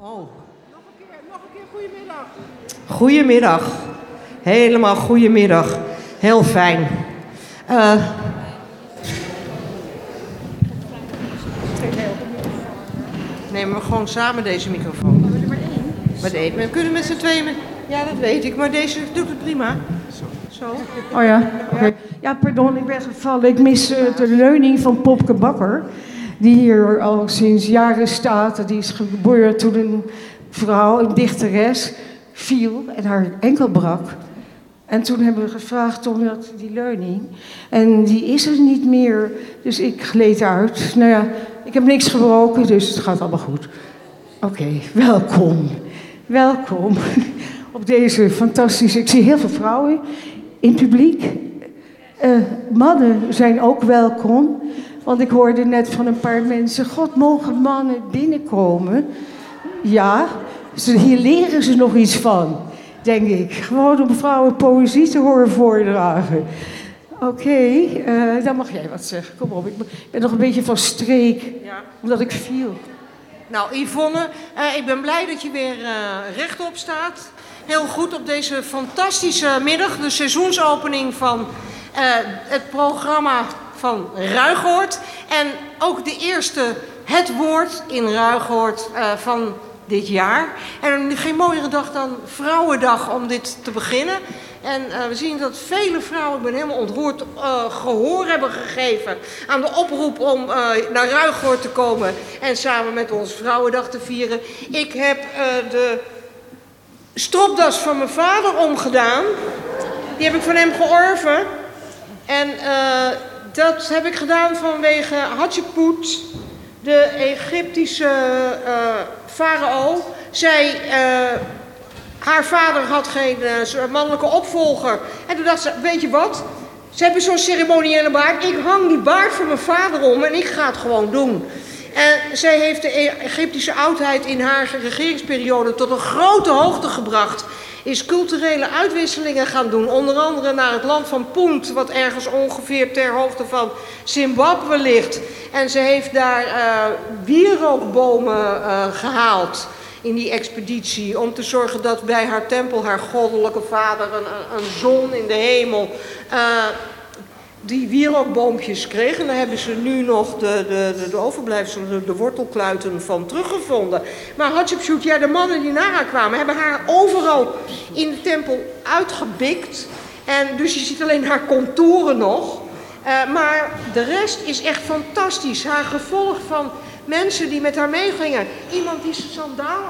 Oh. Nog een keer, nog een keer goedemiddag. Goedemiddag. Helemaal goedemiddag. Heel fijn. Uh, nemen we gewoon samen deze microfoon. Maar er maar één. Met één. We kunnen met z'n tweeën. Ja, dat weet ik. Maar deze doet het prima. Zo. Oh ja, oké. Ja, pardon, ik ben gevallen. Ik mis uh, de leuning van Popke Bakker. Die hier al sinds jaren staat. Die is geboren toen een vrouw, een dichteres, viel en haar enkel brak. En toen hebben we gevraagd om dat, die leuning. En die is er niet meer. Dus ik gleed uit. Nou ja, ik heb niks gebroken, dus het gaat allemaal goed. Oké, welkom. Welkom op deze fantastische... Ik zie heel veel vrouwen in publiek. Uh, mannen zijn ook welkom. Want ik hoorde net van een paar mensen... God, mogen mannen binnenkomen? Ja, hier leren ze nog iets van, denk ik. Gewoon om vrouwen poëzie te horen voordragen. Oké, okay, uh, dan mag jij wat zeggen. Kom op, ik ben nog een beetje van streek, ja. omdat ik viel. Nou, Yvonne, uh, ik ben blij dat je weer uh, rechtop staat. Heel goed op deze fantastische middag, de seizoensopening van het programma van Ruigoord. En ook de eerste Het Woord in Ruigoord van dit jaar. En geen mooiere dag dan Vrouwendag om dit te beginnen. En uh, we zien dat vele vrouwen, ik ben helemaal ontroerd, uh, gehoor hebben gegeven aan de oproep om naar Ruigoord te komen en samen met ons Vrouwendag te vieren. Ik heb de stropdas van mijn vader omgedaan. Die heb ik van hem georven. En dat heb ik gedaan vanwege Hatshepsut, de Egyptische farao. Zij, uh, haar vader had geen uh, mannelijke opvolger. En toen dacht ze, weet je wat? Ze hebben zo'n ceremoniële baard. Ik hang die baard van mijn vader om en ik ga het gewoon doen. En zij heeft de Egyptische oudheid in haar regeringsperiode tot een grote hoogte gebracht. Is culturele uitwisselingen gaan doen. Onder andere naar het land van Punt, wat ergens ongeveer ter hoogte van Zimbabwe ligt. En ze heeft daar uh, wierookbomen uh, gehaald in die expeditie. Om te zorgen dat bij haar tempel haar goddelijke vader, een, een zon in de hemel. Uh, die wierookboompjes kregen. En daar hebben ze nu nog de, de, de, overblijfselen, de, de, wortelkluiten van teruggevonden. Maar Hatshepsut, ja, de mannen die naar haar kwamen, hebben haar overal in de tempel uitgebikt. En dus je ziet alleen haar contouren nog. Uh, maar de rest is echt fantastisch. Haar gevolg van mensen die met haar meegingen. Iemand die zijn sandaal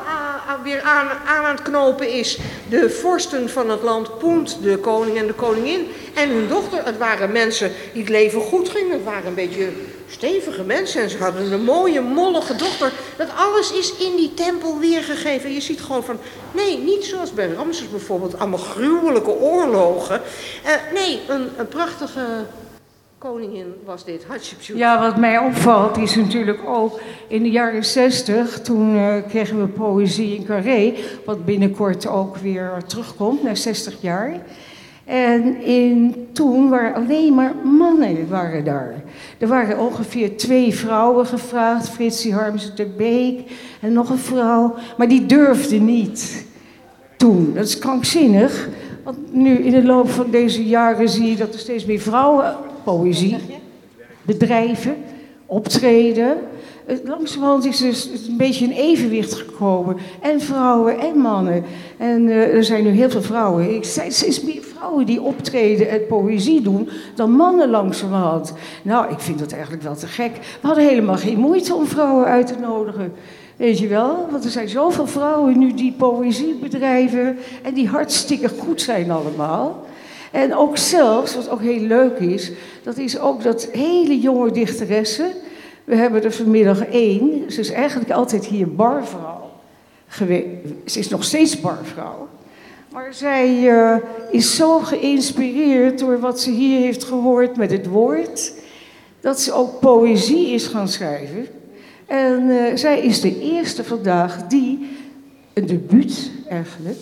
aan, weer aan, aan, het knopen is. De vorsten van het land Punt, de koning en de koningin en hun dochter. Het waren mensen die het leven goed ging. Het waren een beetje stevige mensen en ze hadden een mooie, mollige dochter. Dat alles is in die tempel weergegeven. Je ziet gewoon van, nee, niet zoals bij Ramses bijvoorbeeld, allemaal gruwelijke oorlogen. Uh, nee, een, een prachtige koningin was dit, Hatshepsut. Ja, wat mij opvalt is natuurlijk ook in de jaren zestig, toen uh, kregen we poëzie in Carré, wat binnenkort ook weer terugkomt, na 60 jaar. En in, toen waren alleen maar mannen waren daar. Er waren ongeveer twee vrouwen gevraagd, Fritsie Harms de Beek en nog een vrouw, maar die durfden niet toen. Dat is krankzinnig, want nu in de loop van deze jaren zie je dat er steeds meer vrouwen poëzie, bedrijven, optreden. Langzamerhand is er een beetje een evenwicht gekomen. En vrouwen en mannen. En uh, er zijn nu heel veel vrouwen. Ik zei steeds meer vrouwen die optreden en poëzie doen dan mannen langzamerhand. Nou, ik vind dat eigenlijk wel te gek. We hadden helemaal geen moeite om vrouwen uit te nodigen. Weet je wel? Want er zijn zoveel vrouwen nu die poëzie bedrijven en die hartstikke goed zijn allemaal. En ook zelfs, wat ook heel leuk is, dat is ook dat hele jonge dichteressen. We hebben er vanmiddag één. Ze is eigenlijk altijd hier barvrouw geweest. Ze is nog steeds barvrouw. Maar zij uh, is zo geïnspireerd door wat ze hier heeft gehoord met het woord, dat ze ook poëzie is gaan schrijven. En uh, zij is de eerste vandaag die, een debuut eigenlijk,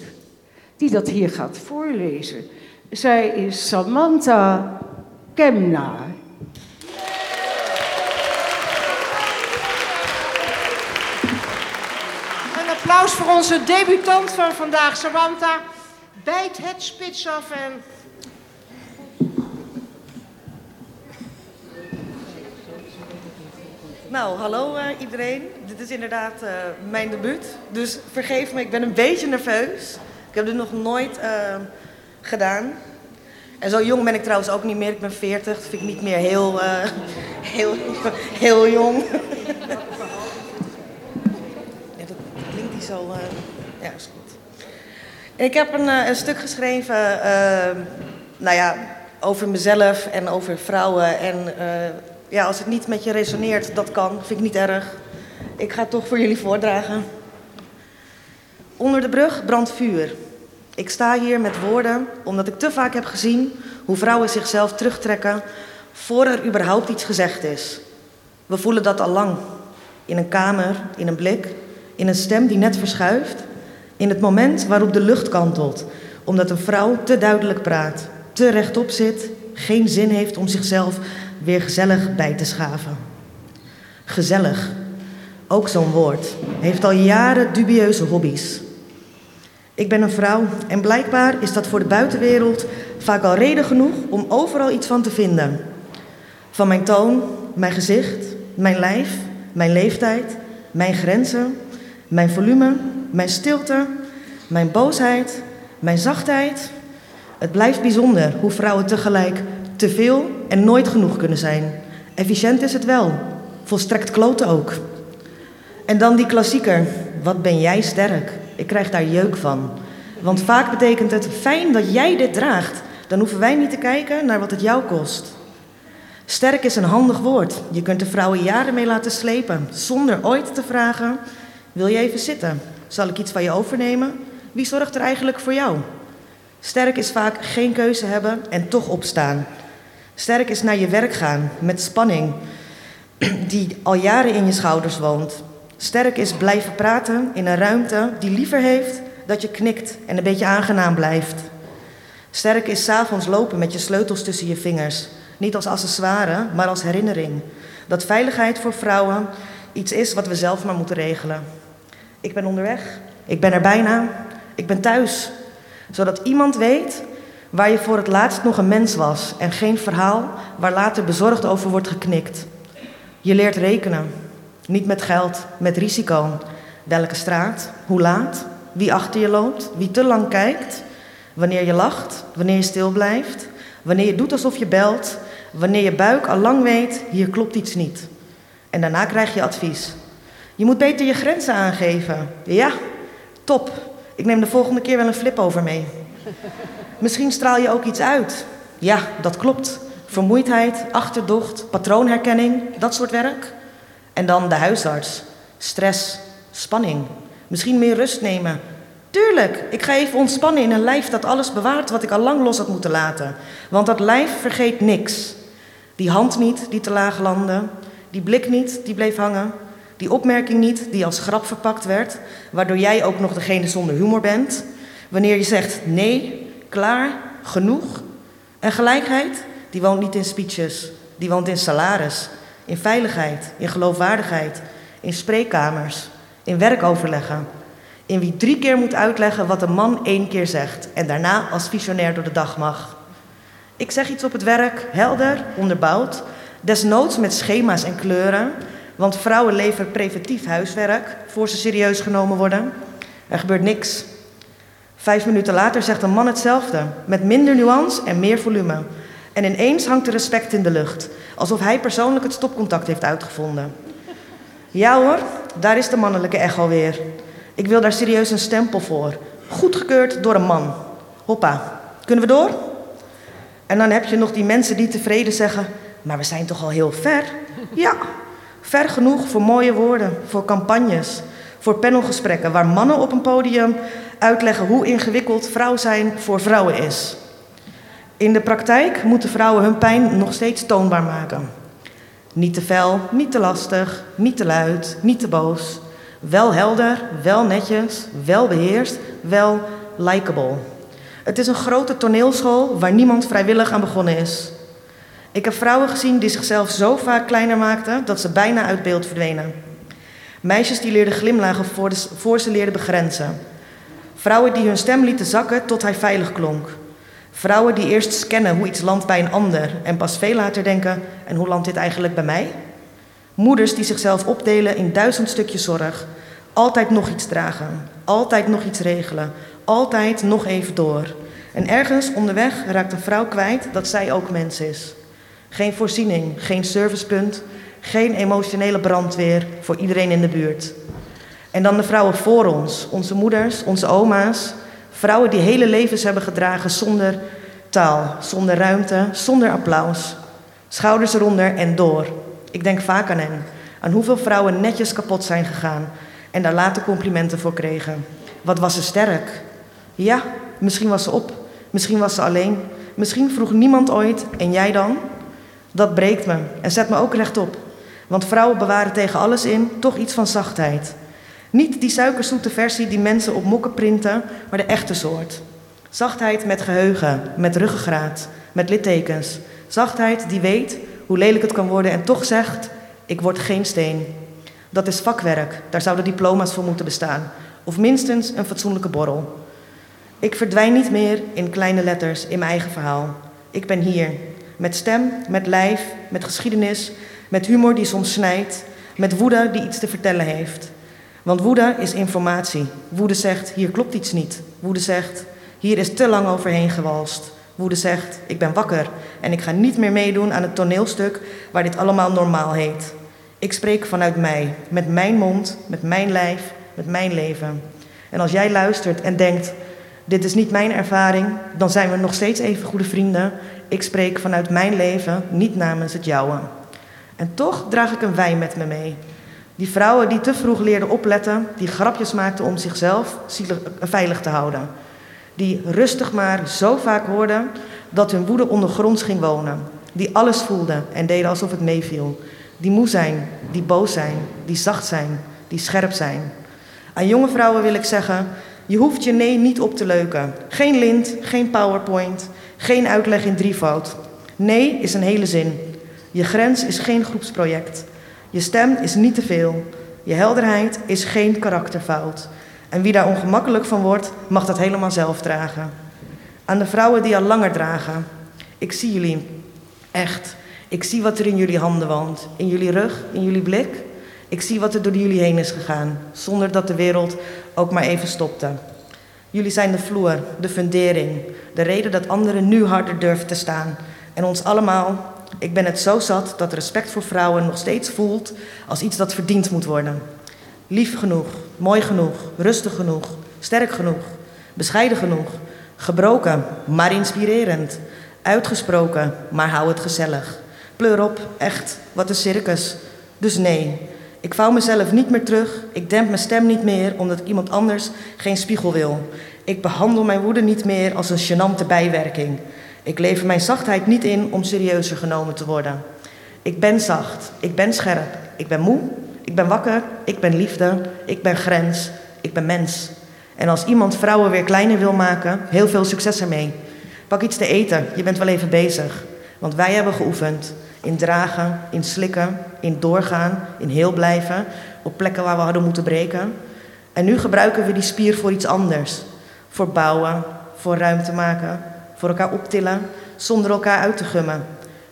die dat hier gaat voorlezen. Zij is Samantha Kemna. Een applaus voor onze debutant van vandaag, Samantha. Bijt het spits af en... Nou, hallo uh, iedereen. Dit is inderdaad uh, mijn debuut. Dus vergeef me, ik ben een beetje nerveus. Ik heb dit nog nooit uh, gedaan. En zo jong ben ik trouwens ook niet meer. Ik ben 40. Dat vind ik niet meer heel, heel, heel jong. ja, dat klinkt niet zo. ja, is goed. Ik heb een, een stuk geschreven, nou ja, over mezelf en over vrouwen en ja, als het niet met je resoneert, dat kan, vind ik niet erg. Ik ga het toch voor jullie voordragen. Onder de brug brandt vuur. Ik sta hier met woorden omdat ik te vaak heb gezien hoe vrouwen zichzelf terugtrekken voor er überhaupt iets gezegd is. We voelen dat al lang. In een kamer, in een blik, in een stem die net verschuift, in het moment waarop de lucht kantelt, omdat een vrouw te duidelijk praat, te rechtop zit, geen zin heeft om zichzelf weer gezellig bij te schaven. Gezellig, ook zo'n woord, heeft al jaren dubieuze hobby's. Ik ben een vrouw en blijkbaar is dat voor de buitenwereld vaak al reden genoeg om overal iets van te vinden. Van mijn toon, mijn gezicht, mijn lijf, mijn leeftijd, mijn grenzen, mijn volume, mijn stilte, mijn boosheid, mijn zachtheid. Het blijft bijzonder hoe vrouwen tegelijk te veel en nooit genoeg kunnen zijn. Efficiënt is het wel, volstrekt kloten ook. En dan die klassieker, wat ben jij sterk? Ik krijg daar jeuk van. Want vaak betekent het fijn dat jij dit draagt. Dan hoeven wij niet te kijken naar wat het jou kost. Sterk is een handig woord. Je kunt de vrouwen jaren mee laten slepen, zonder ooit te vragen: Wil je even zitten? Zal ik iets van je overnemen? Wie zorgt er eigenlijk voor jou? Sterk is vaak geen keuze hebben en toch opstaan. Sterk is naar je werk gaan met spanning die al jaren in je schouders woont. Sterk is blijven praten in een ruimte die liever heeft dat je knikt en een beetje aangenaam blijft. Sterk is s'avonds lopen met je sleutels tussen je vingers. Niet als accessoire, maar als herinnering. Dat veiligheid voor vrouwen iets is wat we zelf maar moeten regelen. Ik ben onderweg. Ik ben er bijna. Ik ben thuis. Zodat iemand weet waar je voor het laatst nog een mens was en geen verhaal waar later bezorgd over wordt geknikt. Je leert rekenen, niet met geld, met risico. Welke straat, hoe laat, wie achter je loopt, wie te lang kijkt, wanneer je lacht, wanneer je stil blijft, wanneer je doet alsof je belt, wanneer je buik al lang weet, hier klopt iets niet. En daarna krijg je advies. Je moet beter je grenzen aangeven. Ja, top. Ik neem de volgende keer wel een flip over mee. Misschien straal je ook iets uit. Ja, dat klopt. Vermoeidheid, achterdocht, patroonherkenning, dat soort werk. En dan de huisarts. Stress, spanning. Misschien meer rust nemen. Tuurlijk, ik ga even ontspannen in een lijf dat alles bewaart wat ik al lang los had moeten laten. Want dat lijf vergeet niks. Die hand niet die te laag landde. Die blik niet die bleef hangen. Die opmerking niet die als grap verpakt werd, waardoor jij ook nog degene zonder humor bent. Wanneer je zegt nee, klaar, genoeg. En gelijkheid, die woont niet in speeches, die woont in salaris, in veiligheid, in geloofwaardigheid, in spreekkamers, in werkoverleggen. In wie drie keer moet uitleggen wat een man één keer zegt en daarna als visionair door de dag mag. Ik zeg iets op het werk, helder, onderbouwd, desnoods met schema's en kleuren, want vrouwen leveren preventief huiswerk voor ze serieus genomen worden. Er gebeurt niks. Vijf minuten later zegt een man hetzelfde, met minder nuance en meer volume. En ineens hangt de respect in de lucht, alsof hij persoonlijk het stopcontact heeft uitgevonden. Ja hoor, daar is de mannelijke echo weer. Ik wil daar serieus een stempel voor. Goedgekeurd door een man. Hoppa, kunnen we door? En dan heb je nog die mensen die tevreden zeggen: Maar we zijn toch al heel ver? Ja, ver genoeg voor mooie woorden, voor campagnes, voor panelgesprekken waar mannen op een podium uitleggen hoe ingewikkeld vrouw zijn voor vrouwen is. In de praktijk moeten vrouwen hun pijn nog steeds toonbaar maken. Niet te fel, niet te lastig, niet te luid, niet te boos. Wel helder, wel netjes, wel beheerst, wel likable. Het is een grote toneelschool waar niemand vrijwillig aan begonnen is. Ik heb vrouwen gezien die zichzelf zo vaak kleiner maakten dat ze bijna uit beeld verdwenen. Meisjes die leerden glimlachen voor, de, voor ze leerden begrenzen. Vrouwen die hun stem lieten zakken tot hij veilig klonk. Vrouwen die eerst scannen hoe iets landt bij een ander en pas veel later denken: en hoe landt dit eigenlijk bij mij? Moeders die zichzelf opdelen in duizend stukjes zorg, altijd nog iets dragen, altijd nog iets regelen, altijd nog even door. En ergens onderweg raakt een vrouw kwijt dat zij ook mens is. Geen voorziening, geen servicepunt, geen emotionele brandweer voor iedereen in de buurt. En dan de vrouwen voor ons, onze moeders, onze oma's. Vrouwen die hele levens hebben gedragen zonder taal, zonder ruimte, zonder applaus. Schouders eronder en door. Ik denk vaak aan hen. Aan hoeveel vrouwen netjes kapot zijn gegaan en daar later complimenten voor kregen. Wat was ze sterk? Ja, misschien was ze op. Misschien was ze alleen. Misschien vroeg niemand ooit en jij dan? Dat breekt me en zet me ook rechtop. Want vrouwen bewaren tegen alles in toch iets van zachtheid. Niet die suikerzoete versie die mensen op mokken printen, maar de echte soort. Zachtheid met geheugen, met ruggengraat, met littekens. Zachtheid die weet hoe lelijk het kan worden en toch zegt: Ik word geen steen. Dat is vakwerk, daar zouden diploma's voor moeten bestaan. Of minstens een fatsoenlijke borrel. Ik verdwijn niet meer in kleine letters in mijn eigen verhaal. Ik ben hier, met stem, met lijf, met geschiedenis, met humor die soms snijdt, met woede die iets te vertellen heeft. Want woede is informatie. Woede zegt, hier klopt iets niet. Woede zegt, hier is te lang overheen gewalst. Woede zegt, ik ben wakker en ik ga niet meer meedoen aan het toneelstuk waar dit allemaal normaal heet. Ik spreek vanuit mij, met mijn mond, met mijn lijf, met mijn leven. En als jij luistert en denkt, dit is niet mijn ervaring, dan zijn we nog steeds even goede vrienden. Ik spreek vanuit mijn leven, niet namens het jouwe. En toch draag ik een wijn met me mee. Die vrouwen die te vroeg leerden opletten, die grapjes maakten om zichzelf veilig te houden. Die rustig maar zo vaak hoorden dat hun woede ondergronds ging wonen. Die alles voelden en deden alsof het meeviel. Die moe zijn, die boos zijn, die zacht zijn, die scherp zijn. Aan jonge vrouwen wil ik zeggen: je hoeft je nee niet op te leuken. Geen lint, geen PowerPoint, geen uitleg in drievoud. Nee is een hele zin. Je grens is geen groepsproject. Je stem is niet te veel. Je helderheid is geen karakterfout. En wie daar ongemakkelijk van wordt, mag dat helemaal zelf dragen. Aan de vrouwen die al langer dragen. Ik zie jullie. Echt. Ik zie wat er in jullie handen woont. In jullie rug, in jullie blik. Ik zie wat er door jullie heen is gegaan. Zonder dat de wereld ook maar even stopte. Jullie zijn de vloer, de fundering. De reden dat anderen nu harder durven te staan. En ons allemaal ik ben het zo zat dat respect voor vrouwen nog steeds voelt als iets dat verdiend moet worden. Lief genoeg, mooi genoeg, rustig genoeg, sterk genoeg, bescheiden genoeg, gebroken, maar inspirerend, uitgesproken, maar hou het gezellig. Pleur op, echt, wat een circus. Dus nee, ik vouw mezelf niet meer terug, ik demp mijn stem niet meer omdat ik iemand anders geen spiegel wil. Ik behandel mijn woede niet meer als een gênante bijwerking. Ik lever mijn zachtheid niet in om serieuzer genomen te worden. Ik ben zacht, ik ben scherp, ik ben moe, ik ben wakker, ik ben liefde, ik ben grens, ik ben mens. En als iemand vrouwen weer kleiner wil maken, heel veel succes ermee. Pak iets te eten, je bent wel even bezig. Want wij hebben geoefend in dragen, in slikken, in doorgaan, in heel blijven, op plekken waar we hadden moeten breken. En nu gebruiken we die spier voor iets anders. Voor bouwen, voor ruimte maken, voor elkaar optillen zonder elkaar uit te gummen.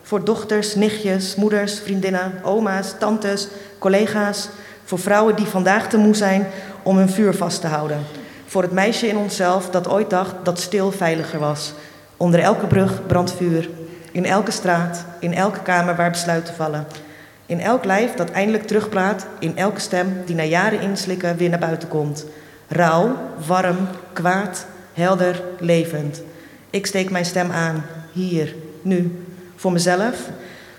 Voor dochters, nichtjes, moeders, vriendinnen, oma's, tantes, collega's. Voor vrouwen die vandaag te moe zijn om hun vuur vast te houden. Voor het meisje in onszelf dat ooit dacht dat stil veiliger was. Onder elke brug brandt vuur. In elke straat, in elke kamer waar besluiten vallen. In elk lijf dat eindelijk terugpraat, in elke stem die na jaren inslikken weer naar buiten komt. Rauw, warm, kwaad, helder, levend. Ik steek mijn stem aan, hier, nu, voor mezelf,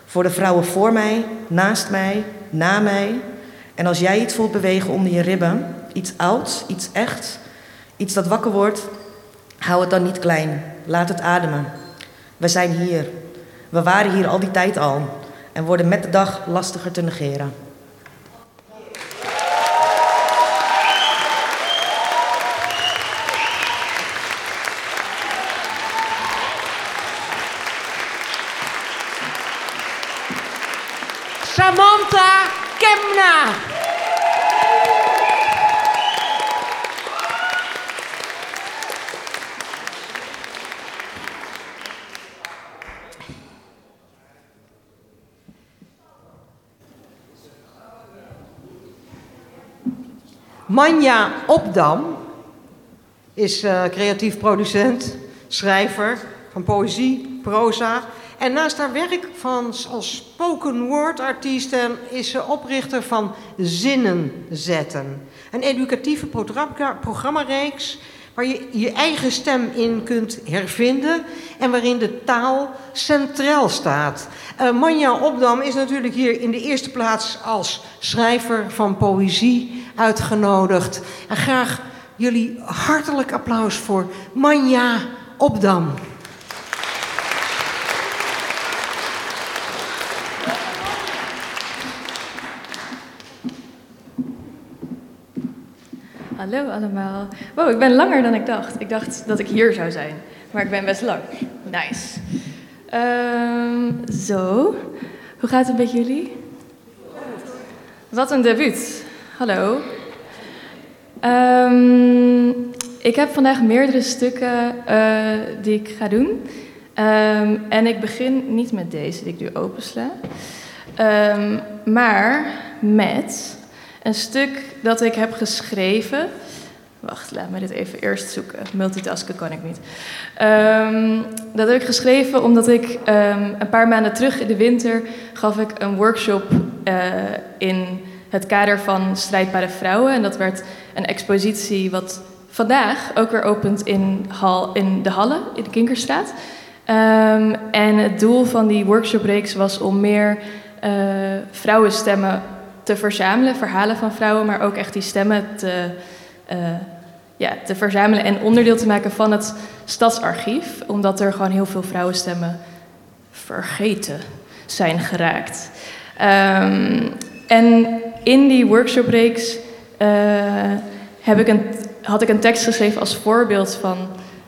voor de vrouwen voor mij, naast mij, na mij. En als jij iets voelt bewegen onder je ribben, iets ouds, iets echt, iets dat wakker wordt, hou het dan niet klein. Laat het ademen. We zijn hier. We waren hier al die tijd al en worden met de dag lastiger te negeren. Samantha Kemna. Manja Opdam is uh, creatief producent, schrijver van poëzie, proza. En naast haar werk van, als spoken word artiest is ze oprichter van Zinnen Zetten. Een educatieve programmareeks waar je je eigen stem in kunt hervinden en waarin de taal centraal staat. Uh, Manja Opdam is natuurlijk hier in de eerste plaats als schrijver van poëzie uitgenodigd. En graag jullie hartelijk applaus voor Manja Opdam. Hallo allemaal. Wow, ik ben langer dan ik dacht. Ik dacht dat ik hier zou zijn, maar ik ben best lang. Nice. Um, zo, hoe gaat het met jullie? Wat een debuut. Hallo. Um, ik heb vandaag meerdere stukken uh, die ik ga doen. Um, en ik begin niet met deze die ik nu opensla. maar met een stuk dat ik heb geschreven. Wacht, laat me dit even eerst zoeken. Multitasken kan ik niet. Dat heb ik geschreven omdat ik een paar maanden terug in de winter gaf ik een workshop uh, in het kader van strijdbare vrouwen. En dat werd een expositie wat vandaag ook weer opent in, hal, in de Halle, in de Kinkerstraat. Um, en het doel van die workshopreeks was om meer uh, vrouwenstemmen te verzamelen, verhalen van vrouwen, maar ook echt die stemmen te, uh, ja, te verzamelen en onderdeel te maken van het stadsarchief, omdat er gewoon heel veel vrouwenstemmen vergeten zijn geraakt. Um, en in die workshopreeks een, had ik een tekst geschreven als voorbeeld van...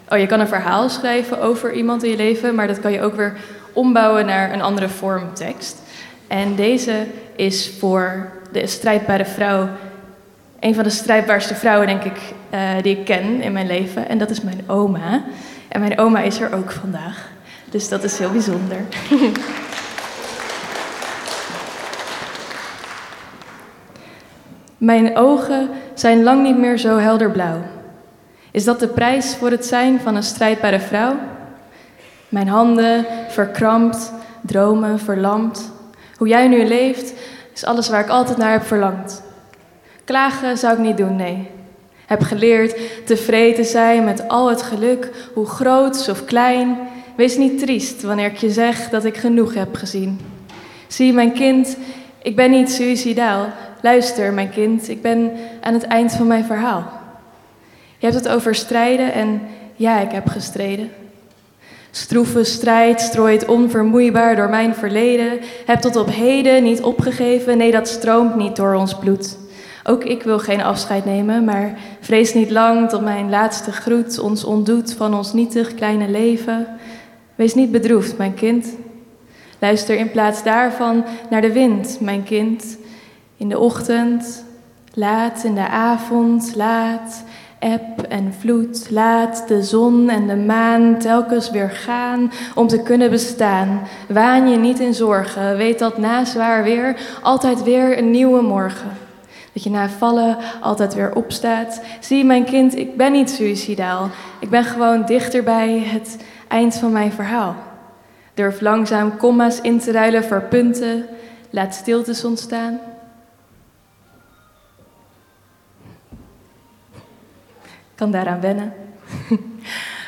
Oh, je kan een verhaal schrijven over iemand in je leven, maar dat kan je ook weer ombouwen naar een andere vorm tekst. En deze is voor de strijdbare vrouw, een van de strijdbaarste vrouwen, denk ik, uh, die ik ken in mijn leven. En dat is mijn oma. En mijn oma is er ook vandaag. Dus dat is heel bijzonder. Mijn ogen zijn lang niet meer zo helderblauw. Is dat de prijs voor het zijn van een strijdbare vrouw? Mijn handen verkrampt, dromen verlamd. Hoe jij nu leeft, is alles waar ik altijd naar heb verlangd. Klagen zou ik niet doen, nee. Heb geleerd tevreden zijn met al het geluk, hoe groot of klein. Wees niet triest wanneer ik je zeg dat ik genoeg heb gezien. Zie, mijn kind, ik ben niet suicidaal. Luister, mijn kind, ik ben aan het eind van mijn verhaal. Je hebt het over strijden en ja, ik heb gestreden. Stroeve strijd strooit onvermoeibaar door mijn verleden. Heb tot op heden niet opgegeven, nee, dat stroomt niet door ons bloed. Ook ik wil geen afscheid nemen, maar vrees niet lang tot mijn laatste groet ons ontdoet van ons nietig kleine leven. Wees niet bedroefd, mijn kind. Luister in plaats daarvan naar de wind, mijn kind. In de ochtend, laat in de avond, laat eb en vloed, laat de zon en de maan telkens weer gaan om te kunnen bestaan. Waan je niet in zorgen, weet dat na zwaar weer altijd weer een nieuwe morgen. Dat je na vallen altijd weer opstaat. Zie mijn kind, ik ben niet suicidaal. Ik ben gewoon dichter bij het eind van mijn verhaal. Durf langzaam komma's in te ruilen voor punten. Laat stiltes ontstaan. Kan daaraan wennen.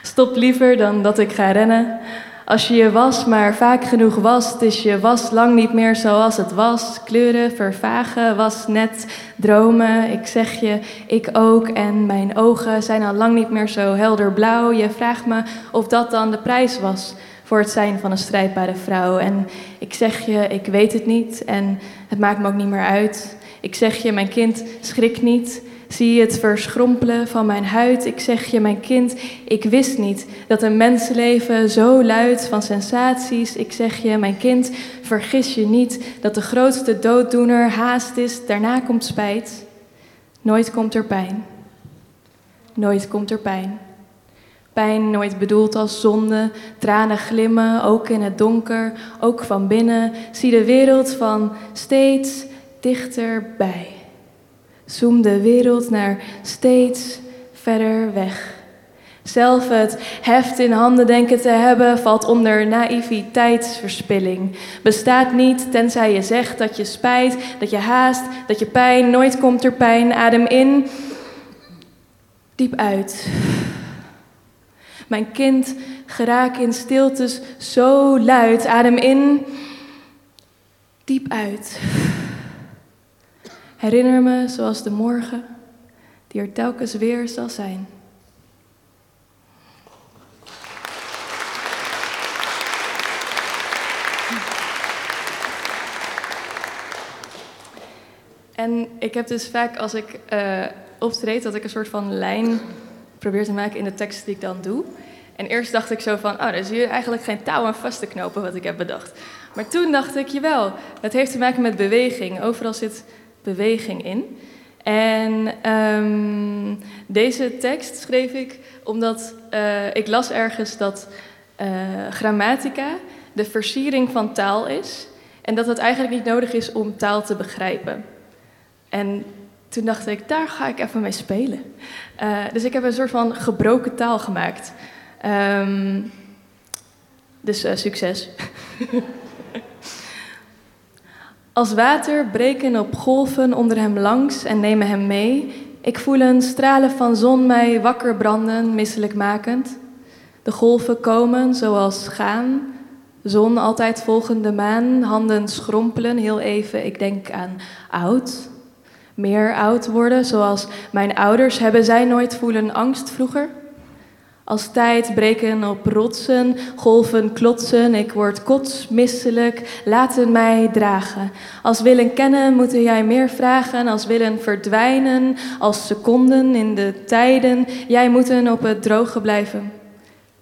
Stop liever dan dat ik ga rennen. Als je je was maar vaak genoeg was, is je was lang niet meer zoals het was. Kleuren vervagen was net dromen. Ik zeg je, ik ook. En mijn ogen zijn al lang niet meer zo helder blauw. Je vraagt me of dat dan de prijs was voor het zijn van een strijdbare vrouw. En ik zeg je, ik weet het niet en het maakt me ook niet meer uit. Ik zeg je, mijn kind, schrik niet. Zie het verschrompelen van mijn huid? Ik zeg je, mijn kind, ik wist niet dat een mensenleven zo luidt van sensaties. Ik zeg je, mijn kind, vergis je niet dat de grootste dooddoener haast is, daarna komt spijt. Nooit komt er pijn. Nooit komt er pijn. Pijn nooit bedoeld als zonde, tranen glimmen, ook in het donker, ook van binnen. Zie de wereld van steeds dichterbij. Zoom de wereld naar steeds verder weg. Zelf het heft in handen denken te hebben valt onder naïviteitsverspilling. Bestaat niet tenzij je zegt dat je spijt, dat je haast, dat je pijn, nooit komt er pijn. Adem in, diep uit. Mijn kind, geraak in stiltes zo luid. Adem in, diep uit. Herinner me zoals de morgen die er telkens weer zal zijn. En ik heb dus vaak als ik uh, optreed, dat ik een soort van lijn probeer te maken in de tekst die ik dan doe. En eerst dacht ik zo van, oh, er is hier eigenlijk geen touw aan vast te knopen wat ik heb bedacht. Maar toen dacht ik, jawel, het heeft te maken met beweging. Overal zit beweging in. En um, deze tekst schreef ik omdat uh, ik las ergens dat uh, grammatica de versiering van taal is. En dat het eigenlijk niet nodig is om taal te begrijpen. En toen dacht ik, daar ga ik even mee spelen. Uh, dus ik heb een soort van gebroken taal gemaakt. Um, dus succes. Als water breken op golven onder hem langs en nemen hem mee. Ik voel een stralen van zon mij wakker branden, misselijk makend. De golven komen zoals gaan. Zon altijd volgende maan, handen schrompelen heel even. Ik denk aan oud, meer oud worden, zoals mijn ouders. Hebben zij nooit voelen angst vroeger? Als tijd breken op rotsen, golven klotsen, ik word kotsmisselijk, laten mij dragen. Als willen kennen, moeten jij meer vragen, als willen verdwijnen, als seconden in de tijden, jij moeten op het droge blijven.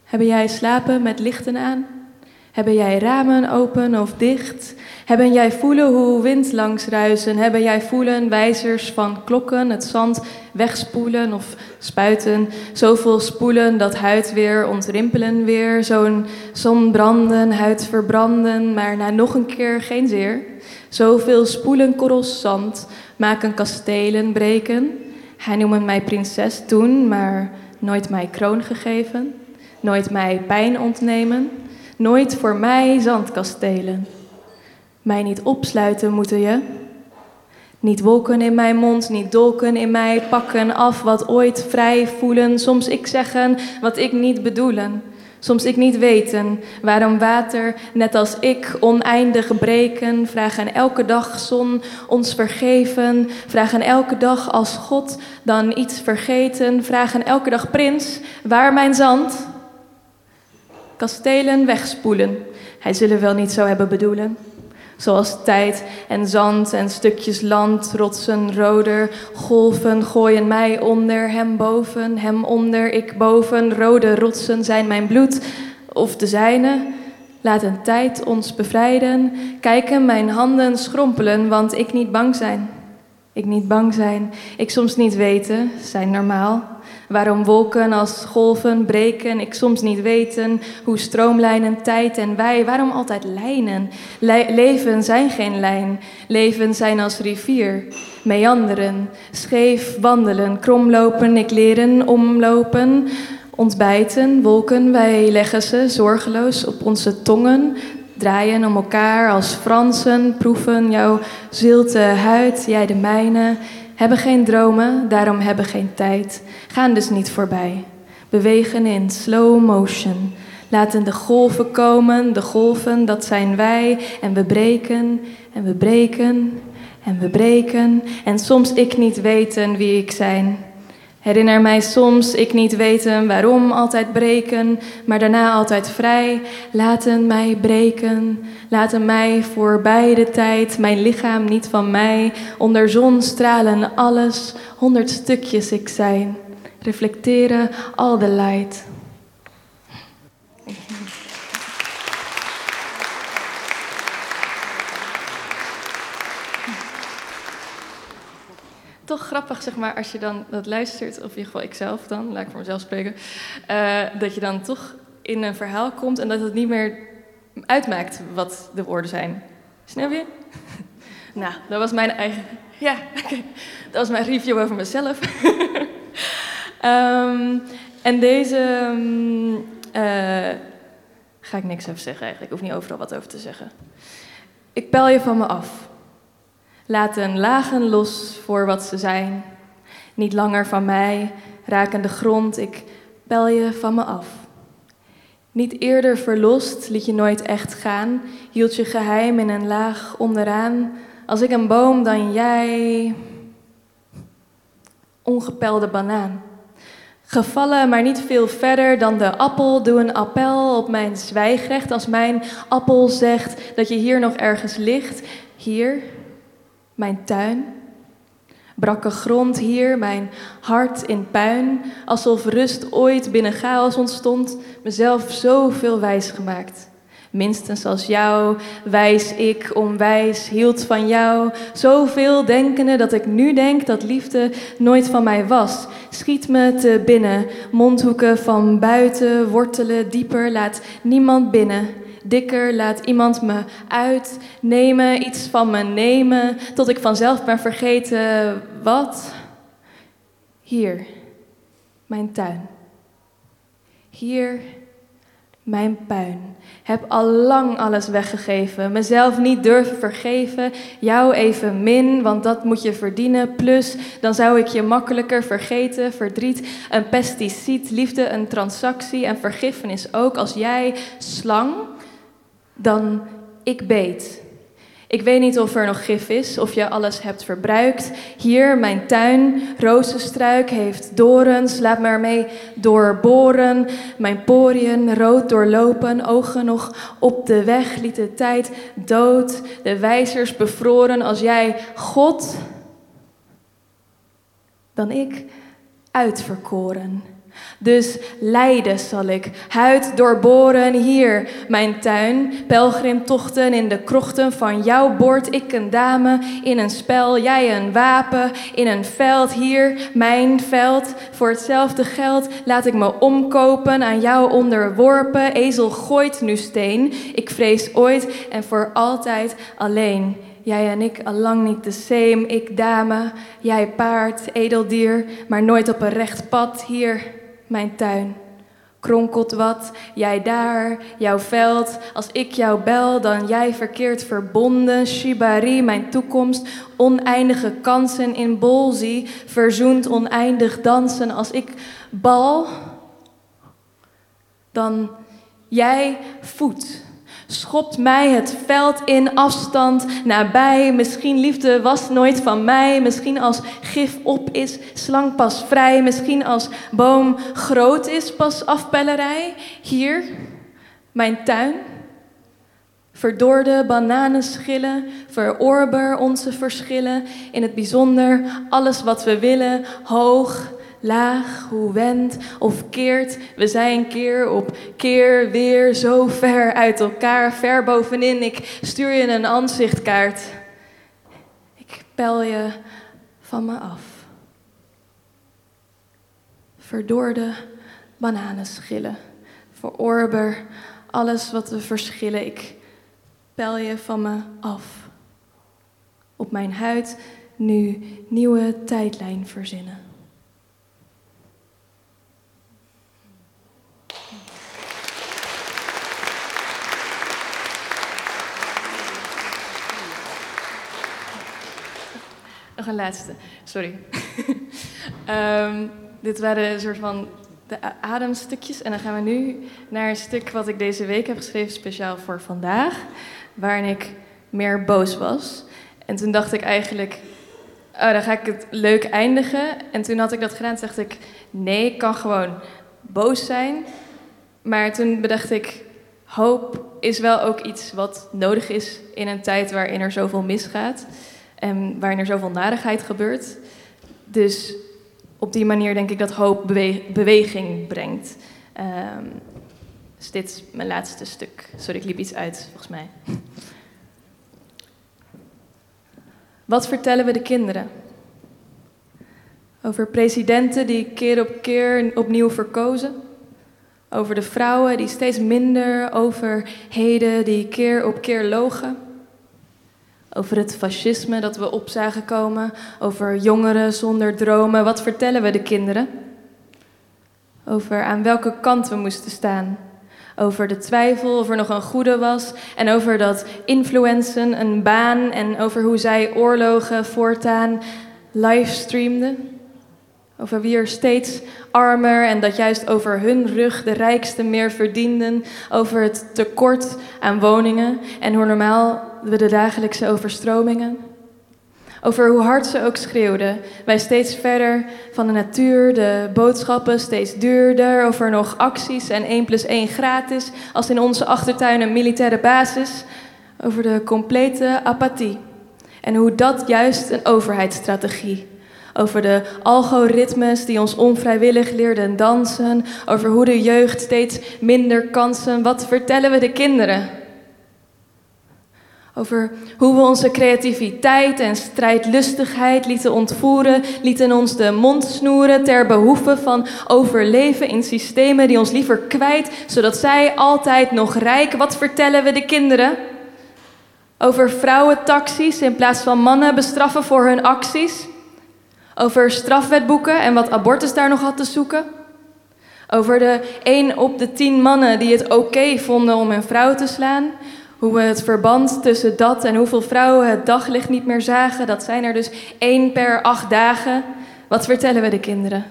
Hebben jij slapen met lichten aan? Hebben jij ramen open of dicht? Hebben jij voelen hoe wind langs ruisen? Hebben jij voelen wijzers van klokken, het zand wegspoelen of spuiten? Zoveel spoelen dat huid weer ontrimpelen weer. Zo'n zon branden, huid verbranden, maar na nog een keer geen zeer. Zoveel spoelen korrels zand, maken kastelen breken. Hij noemde mij prinses toen, maar nooit mij kroon gegeven. Nooit mij pijn ontnemen. Nooit voor mij zandkastelen. Mij niet opsluiten moeten je. Niet wolken in mijn mond, niet dolken in mij, pakken af wat ooit vrij voelen. Soms ik zeggen wat ik niet bedoelen. Soms ik niet weten waarom water, net als ik, oneindig breken. Vragen elke dag zon ons vergeven. Vragen elke dag als God dan iets vergeten. Vragen elke dag prins, waar mijn zand? Kastelen wegspoelen. Hij zullen wel niet zo hebben bedoelen. Zoals tijd en zand en stukjes land, rotsen, roder, golven gooien mij onder, hem boven, hem onder, ik boven. Rode rotsen zijn mijn bloed, of de zijne. Laat een tijd ons bevrijden. Kijken mijn handen schrompelen, want ik niet bang zijn. Ik niet bang zijn, ik soms niet weten, zijn normaal. Waarom wolken als golven breken, ik soms niet weten. Hoe stroomlijnen, tijd en wij, waarom altijd lijnen? leven zijn geen lijn, leven zijn als rivier. Meanderen, scheef wandelen, kromlopen, ik leren omlopen. Ontbijten, wolken, wij leggen ze zorgeloos op onze tongen draaien om elkaar als Fransen, proeven jouw zilte huid, jij de mijne. Hebben geen dromen, daarom hebben geen tijd. Gaan dus niet voorbij. Bewegen in slow motion. Laten de golven komen, de golven, dat zijn wij. En we breken, en we breken, en we breken. En soms ik niet weten wie ik zijn. Herinner mij soms ik niet weten waarom altijd breken, maar daarna altijd vrij. Laten mij breken, laten mij voorbij de tijd, mijn lichaam niet van mij. Onder zonstralen alles, honderd stukjes ik zijn. Reflecteren al de light. Grappig, zeg maar, als je dan dat luistert, of in ieder geval ikzelf dan, laat ik voor mezelf spreken, uh, dat je dan toch in een verhaal komt en dat het niet meer uitmaakt wat de woorden zijn. Snap je? nou, dat was mijn eigen Ja, dat was mijn review over mezelf. um, en deze um, ga ik niks over zeggen eigenlijk. Ik hoef niet overal wat over te zeggen. Ik pel je van me af. Laat een lagen los voor wat ze zijn. Niet langer van mij, raken de grond. Ik pel je van me af. Niet eerder verlost, liet je nooit echt gaan. Hield je geheim in een laag onderaan. Als ik een boom, dan jij. Ongepelde banaan. Gevallen, maar niet veel verder dan de appel. Doe een appel op mijn zwijgrecht. Als mijn appel zegt dat je hier nog ergens ligt. Hier, mijn tuin. Brakke grond hier, mijn hart in puin. Alsof rust ooit binnen chaos ontstond. Mezelf zoveel wijs gemaakt. Minstens als jou, wijs ik onwijs, hield van jou. Zoveel denkende dat ik nu denk dat liefde nooit van mij was. Schiet me te binnen, mondhoeken van buiten, wortelen dieper, laat niemand binnen. Dikker, laat iemand me uitnemen, iets van me nemen, tot ik vanzelf ben vergeten wat. Hier, mijn tuin. Hier mijn puin. Heb al lang alles weggegeven, mezelf niet durven vergeven, jou even min, want dat moet je verdienen. Plus, dan zou ik je makkelijker vergeten, verdriet, een pesticid, liefde, een transactie en vergiffenis ook. Als jij slang, dan ik beet. Ik weet niet of er nog gif is, of je alles hebt verbruikt. Hier, mijn tuin, rozenstruik heeft dorens, laat me ermee doorboren. Mijn poriën rood doorlopen, ogen nog op de weg, liet de tijd dood. De wijzers bevroren als jij, God, dan ik uitverkoren. Dus lijden zal ik, huid doorboren hier, mijn tuin, pelgrimtochten in de krochten van jouw bord, ik een dame. In een spel, jij een wapen. In een veld, hier mijn veld, voor hetzelfde geld laat ik me omkopen, aan jou onderworpen, ezel gooit nu steen, ik vrees ooit en voor altijd alleen. Jij en ik allang niet de same, ik dame, jij paard, edeldier, maar nooit op een recht pad hier mijn tuin. Kronkelt wat, jij daar, jouw veld. Als ik jou bel, dan jij verkeerd verbonden. Shibari, mijn toekomst. Oneindige kansen in Bolzi. Verzoend oneindig dansen. Als ik bal, dan jij voet Schopt mij het veld in afstand nabij. Misschien liefde was nooit van mij. Misschien als gif op is, slang pas vrij. Misschien als boom groot is, pas afpellerij. Hier, mijn tuin. Verdorde bananenschillen, verorber onze verschillen. In het bijzonder alles wat we willen, hoog laag, hoe wendt of keert. We zijn keer op keer weer zo ver uit elkaar, ver bovenin. Ik stuur je een aanzichtkaart. Ik pel je van me af. Verdorde bananenschillen. Verorber alles wat we verschillen. Ik pel je van me af. Op mijn huid nu nieuwe tijdlijn verzinnen. Nog laatste, sorry. um, dit waren een soort van de ademstukjes. En dan gaan we nu naar een stuk wat ik deze week heb geschreven, speciaal voor vandaag. Waarin ik meer boos was. En toen dacht ik eigenlijk, oh, dan ga ik het leuk eindigen. En toen had ik dat gedaan, dacht ik, nee, ik kan gewoon boos zijn. Maar toen bedacht ik, hoop is wel ook iets wat nodig is in een tijd waarin er zoveel misgaat. En waarin er zoveel narigheid gebeurt. Dus op die manier denk ik dat hoop beweging brengt. Um, dus dit is mijn laatste stuk. Sorry, ik liep iets uit, volgens mij. Wat vertellen we de kinderen? Over presidenten die keer op keer opnieuw verkozen? Over de vrouwen die steeds minder overheden die keer op keer logen? Over het fascisme dat we op zagen komen, over jongeren zonder dromen. Wat vertellen we de kinderen? Over aan welke kant we moesten staan. Over de twijfel of er nog een goede was. En over dat influencen een baan. En over hoe zij oorlogen voortaan livestreamden. Over wie er steeds armer en dat juist over hun rug de rijkste meer verdienden. Over het tekort aan woningen en hoe normaal we de dagelijkse overstromingen. Over hoe hard ze ook schreeuwden. Wij steeds verder van de natuur, de boodschappen steeds duurder. Over nog acties en 1 plus 1 gratis. Als in onze achtertuin een militaire basis. Over de complete apathie. En hoe dat juist een overheidsstrategie over de algoritmes die ons onvrijwillig leerden dansen, over hoe de jeugd steeds minder kansen. Wat vertellen we de kinderen? Over hoe we onze creativiteit en strijdlustigheid lieten ontvoeren, lieten ons de mond snoeren ter behoeve van overleven in systemen die ons liever kwijt, zodat zij altijd nog rijk. Wat vertellen we de kinderen? Over vrouwentaxis in plaats van mannen bestraffen voor hun acties? Over strafwetboeken en wat abortus daar nog had te zoeken? Over de 1 op de 10 mannen die het oké vonden om een vrouw te slaan? Hoe we het verband tussen dat en hoeveel vrouwen het daglicht niet meer zagen, dat zijn er dus één per acht dagen. Wat vertellen we de kinderen?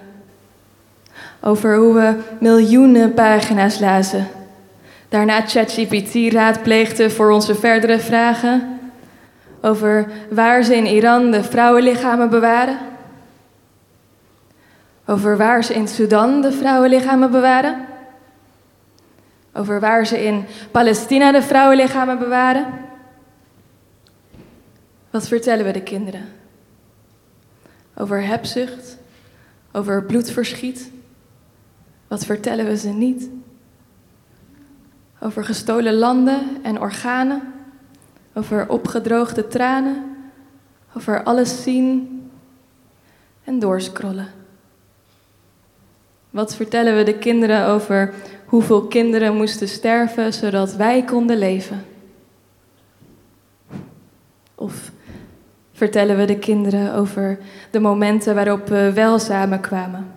Over hoe we miljoenen pagina's lazen. Daarna ChatGPT raadpleegden voor onze verdere vragen. Over waar ze in Iran de vrouwenlichamen bewaren. Over waar ze in Sudan de vrouwenlichamen bewaren. Over waar ze in Palestina de vrouwenlichamen bewaren. Wat vertellen we de kinderen? Over hebzucht, over bloedverschiet. Wat vertellen we ze niet? Over gestolen landen en organen, over opgedroogde tranen, over alles zien en doorscrollen. Wat vertellen we de kinderen over hoeveel kinderen moesten sterven zodat wij konden leven? Of vertellen we de kinderen over de momenten waarop we wel samenkwamen?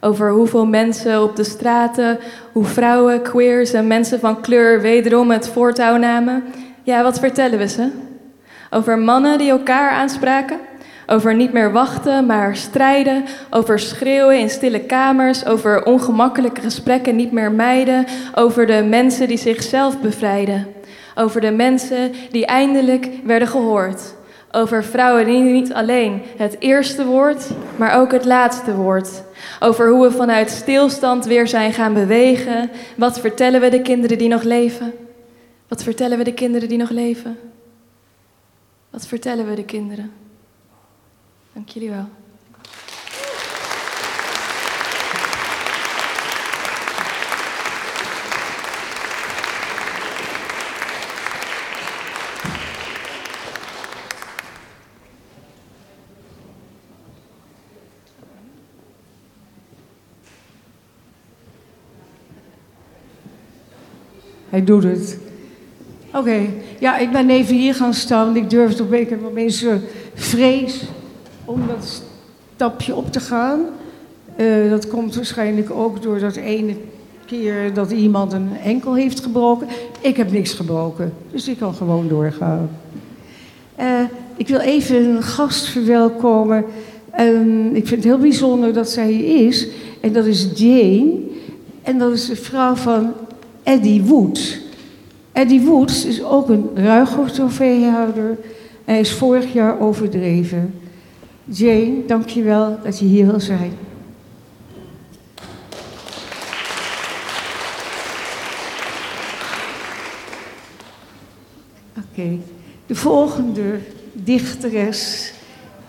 Over hoeveel mensen op de straten, hoe vrouwen, queers en mensen van kleur wederom het voortouw namen? Ja, wat vertellen we ze? Over mannen die elkaar aanspraken? Over niet meer wachten, maar strijden. Over schreeuwen in stille kamers. Over ongemakkelijke gesprekken niet meer mijden. Over de mensen die zichzelf bevrijden. Over de mensen die eindelijk werden gehoord. Over vrouwen die niet alleen het eerste woord, maar ook het laatste woord. Over hoe we vanuit stilstand weer zijn gaan bewegen. Wat vertellen we de kinderen die nog leven? Wat vertellen we de kinderen die nog leven? Wat vertellen we de kinderen? Dank jullie wel. Hij doet het. Oké, ja, ik ben even hier gaan staan. Ik durf toch een beetje mensen vrees om dat stapje op te gaan. Uh, dat komt waarschijnlijk ook door dat ene keer dat iemand een enkel heeft gebroken. Ik heb niks gebroken, dus ik kan gewoon doorgaan. Uh, ik wil even een gast verwelkomen. Um, ik vind het heel bijzonder dat zij hier is. En dat is Jane. En dat is de vrouw van Eddie Woods. Eddie Woods is ook een ruigotrofeehouder. Hij is vorig jaar overdreven. Jane, dank je wel dat je hier wil zijn. Oké, de volgende dichteres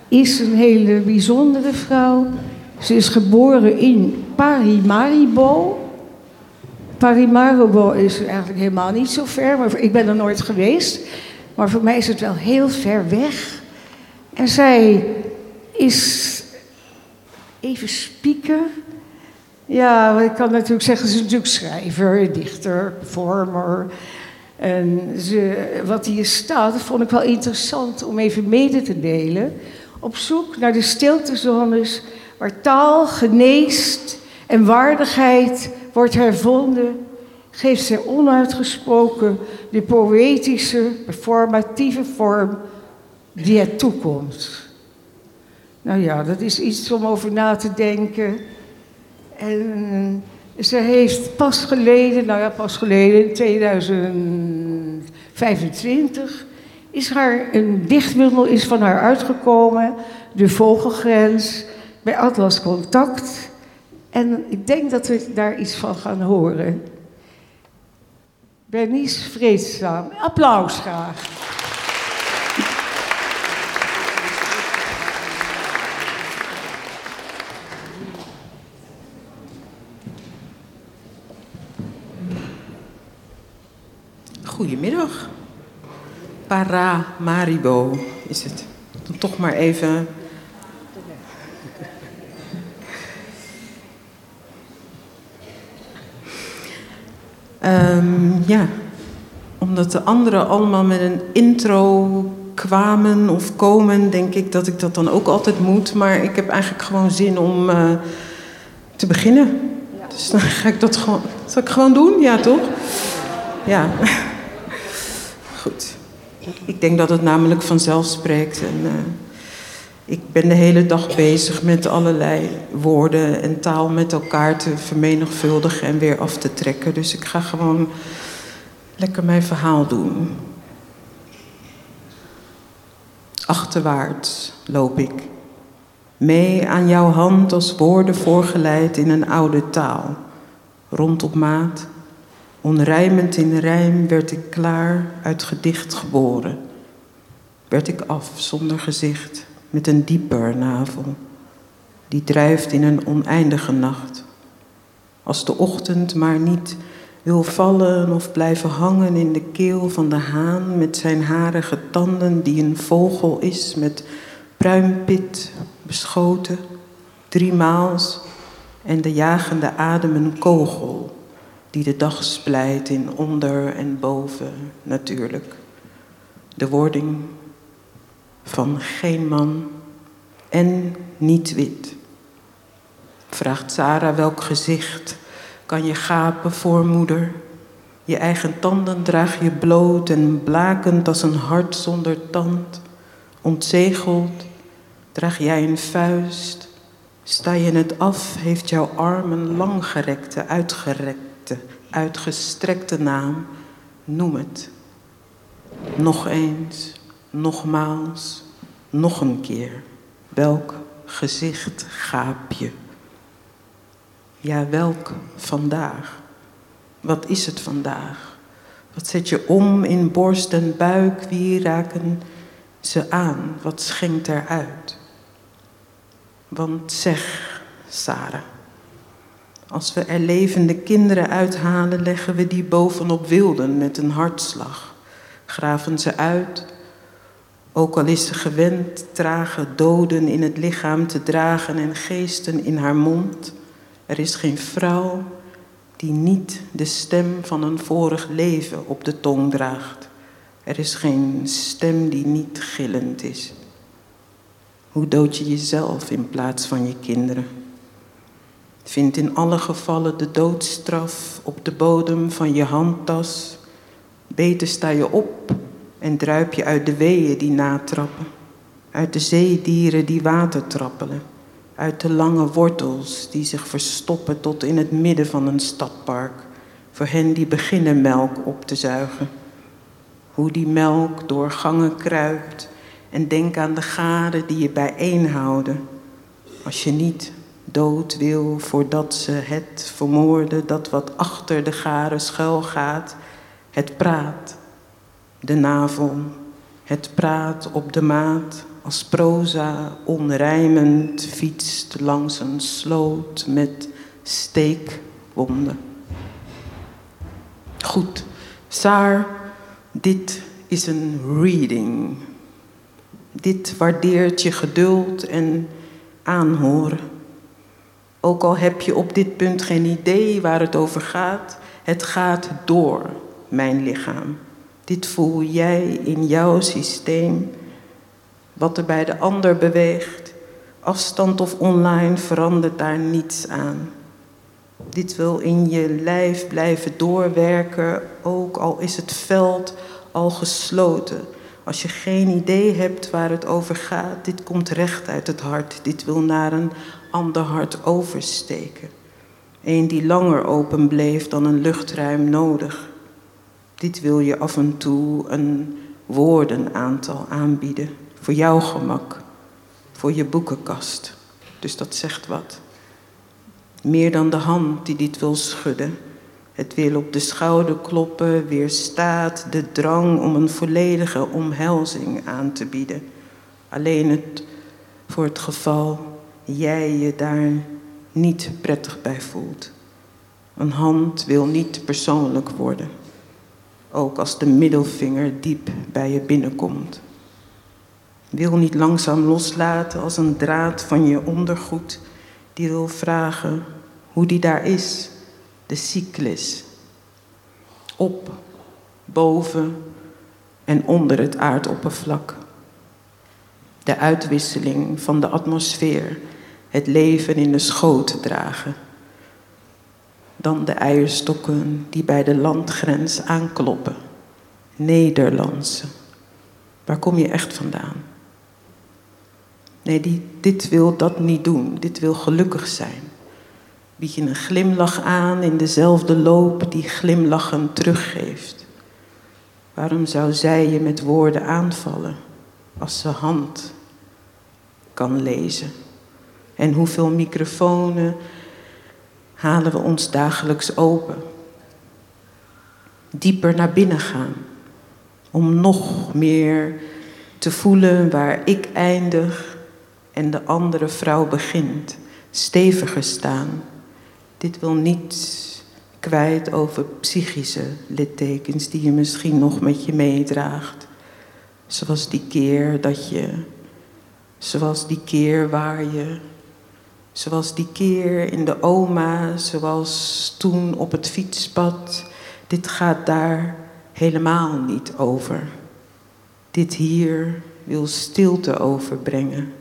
is een hele bijzondere vrouw. Ze is geboren in Parimaribo. Parimaribo is eigenlijk helemaal niet zo ver, maar ik ben er nooit geweest. Maar voor mij is het wel heel ver weg. En zij is even spieken. Ja, ik kan natuurlijk zeggen, ze is natuurlijk schrijver, dichter, performer. En ze, wat hier staat, vond ik wel interessant om even mede te delen. Op zoek naar de stiltezones waar taal geneest en waardigheid wordt hervonden, geeft zij onuitgesproken de poëtische, performatieve vorm die het toekomt. Nou ja, dat is iets om over na te denken. En ze heeft pas geleden, nou ja, pas geleden, in 2025, is haar een dichtbundel is van haar uitgekomen, De Vogelgrens, bij Atlas Contact. En ik denk dat we daar iets van gaan horen. Bernice Vreedzaam. Applaus graag. Goedemiddag. Paramaribo is het. Dan toch maar even. Um, ja, omdat de anderen allemaal met een intro kwamen of komen, denk ik dat ik dat dan ook altijd moet. Maar ik heb eigenlijk gewoon zin om uh, te beginnen. Dus dan ga ik dat gewoon. Zal ik gewoon doen? Ja, toch? Ja. Goed. Ik denk dat het namelijk vanzelf spreekt. En, uh, ik ben de hele dag bezig met allerlei woorden en taal met elkaar te vermenigvuldigen en weer af te trekken. Dus ik ga gewoon lekker mijn verhaal doen. Achterwaarts loop ik, mee aan jouw hand als woorden voorgeleid in een oude taal, rond op maat Onrijmend in rijm werd ik klaar uit gedicht geboren. Werd ik af zonder gezicht, met een dieper navel, die drijft in een oneindige nacht. Als de ochtend maar niet wil vallen of blijven hangen in de keel van de haan met zijn harige tanden, die een vogel is met pruimpit beschoten, driemaals en de jagende adem een kogel die de dag splijt in onder en boven natuurlijk. De wording van geen man en niet wit. Vraagt Sarah welk gezicht kan je gapen voor moeder? Je eigen tanden draag je bloot en blakend als een hart zonder tand. Ontzegeld draag jij een vuist. Sta je het af, heeft jouw armen langgerekte, uitgerekt uitgestrekte naam, noem het. Nog eens, nogmaals, nog een keer. Welk gezicht gaap je? Ja, welk vandaag? Wat is het vandaag? Wat zet je om in borst en buik? Wie raken ze aan? Wat schenkt eruit? Want zeg, Sarah. Als we er levende kinderen uithalen, leggen we die bovenop wilden met een hartslag. Graven ze uit, ook al is ze gewend trage doden in het lichaam te dragen en geesten in haar mond. Er is geen vrouw die niet de stem van een vorig leven op de tong draagt. Er is geen stem die niet gillend is. Hoe dood je jezelf in plaats van je kinderen? Vind in alle gevallen de doodstraf op de bodem van je handtas. Beter sta je op en druip je uit de weeën die natrappen. Uit de zeedieren die water trappelen. Uit de lange wortels die zich verstoppen tot in het midden van een stadpark. Voor hen die beginnen melk op te zuigen. Hoe die melk door gangen kruipt. En denk aan de garen die je bijeenhouden. Als je niet dood wil voordat ze het vermoorden, dat wat achter de garen schuil gaat, het praat, de navel, het praat op de maat, als proza onrijmend fietst langs een sloot met steekwonden. Goed, Saar, dit is een reading. Dit waardeert je geduld en aanhoren. Ook al heb je op dit punt geen idee waar het over gaat, het gaat door mijn lichaam. Dit voel jij in jouw systeem. Wat er bij de ander beweegt, afstand of online, verandert daar niets aan. Dit wil in je lijf blijven doorwerken, ook al is het veld al gesloten. Als je geen idee hebt waar het over gaat, dit komt recht uit het hart. Dit wil naar een ander hart oversteken. Een die langer open bleef dan een luchtruim nodig. Dit wil je af en toe een woordenaantal aanbieden. Voor jouw gemak. Voor je boekenkast. Dus dat zegt wat. Meer dan de hand die dit wil schudden. Het wil op de schouder kloppen, weerstaat de drang om een volledige omhelzing aan te bieden. Alleen het, voor het geval jij je daar niet prettig bij voelt. Een hand wil niet persoonlijk worden, ook als de middelvinger diep bij je binnenkomt. Wil niet langzaam loslaten als een draad van je ondergoed die wil vragen hoe die daar is, de cyclus. Op, boven en onder het aardoppervlak. De uitwisseling van de atmosfeer, het leven in de schoot dragen. Dan de eierstokken die bij de landgrens aankloppen. Nederlandse. Waar kom je echt vandaan? Nee, die, dit wil dat niet doen. Dit wil gelukkig zijn. Bied je een glimlach aan in dezelfde loop die glimlachen teruggeeft. Waarom zou zij je met woorden aanvallen als ze hand kan lezen? En hoeveel microfoons halen we ons dagelijks open? Dieper naar binnen gaan om nog meer te voelen waar ik eindig en de andere vrouw begint. Steviger staan. Dit wil niet kwijt over psychische littekens die je misschien nog met je meedraagt. Zoals die keer dat je, zoals die keer waar je, zoals die keer in de oma, zoals toen op het fietspad. Dit gaat daar helemaal niet over. Dit hier wil stilte overbrengen.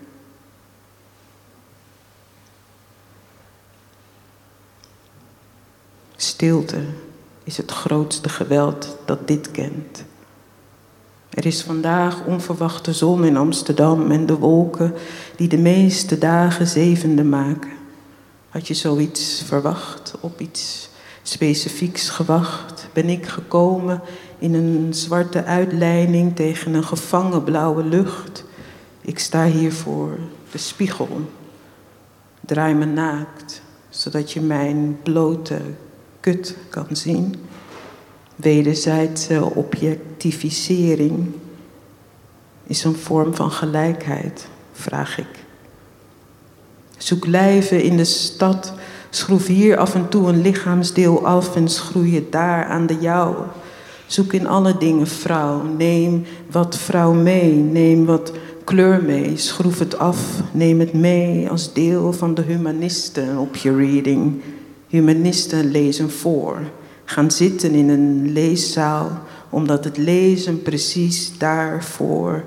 Stilte is het grootste geweld dat dit kent. Er is vandaag onverwachte zon in Amsterdam en de wolken die de meeste dagen zevende maken. Had je zoiets verwacht, op iets specifieks gewacht? Ben ik gekomen in een zwarte uitleiding tegen een gevangen blauwe lucht? Ik sta hier voor de spiegel. Draai me naakt, zodat je mijn blote kut kan zien. Wederzijdse objectivisering is een vorm van gelijkheid, vraag ik. Zoek lijven in de stad, schroef hier af en toe een lichaamsdeel af en schroei daar aan de jouwe. Zoek in alle dingen vrouw, neem wat vrouw mee, neem wat kleur mee, schroef het af, neem het mee als deel van de humanisten op je reading. Humanisten lezen voor, gaan zitten in een leeszaal, omdat het lezen precies daarvoor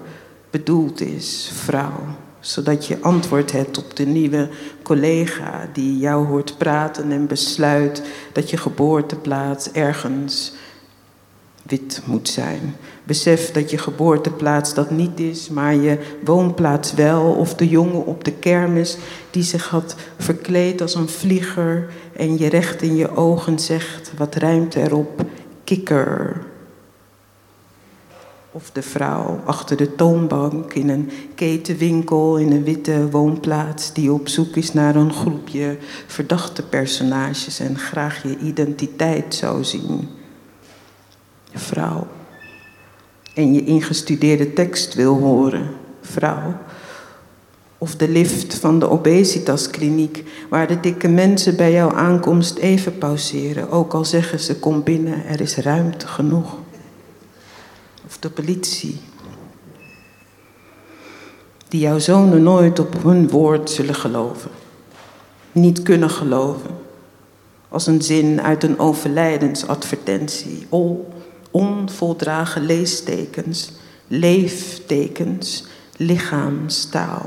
bedoeld is, vrouw. Zodat je antwoord hebt op de nieuwe collega die jou hoort praten en besluit dat je geboorteplaats ergens wit moet zijn. Besef dat je geboorteplaats dat niet is, maar je woonplaats wel. Of de jongen op de kermis die zich had verkleed als een vlieger en je recht in je ogen zegt, wat rijmt erop? Kikker. Of de vrouw achter de toonbank in een ketenwinkel in een witte woonplaats die op zoek is naar een groepje verdachte personages en graag je identiteit zou zien vrouw. En je ingestudeerde tekst wil horen, vrouw. Of de lift van de obesitaskliniek, waar de dikke mensen bij jouw aankomst even pauzeren, ook al zeggen ze kom binnen, er is ruimte genoeg. Of de politie, die jouw zonen nooit op hun woord zullen geloven, niet kunnen geloven, als een zin uit een overlijdensadvertentie. All onvoldragen leestekens, leeftekens, lichaamstaal.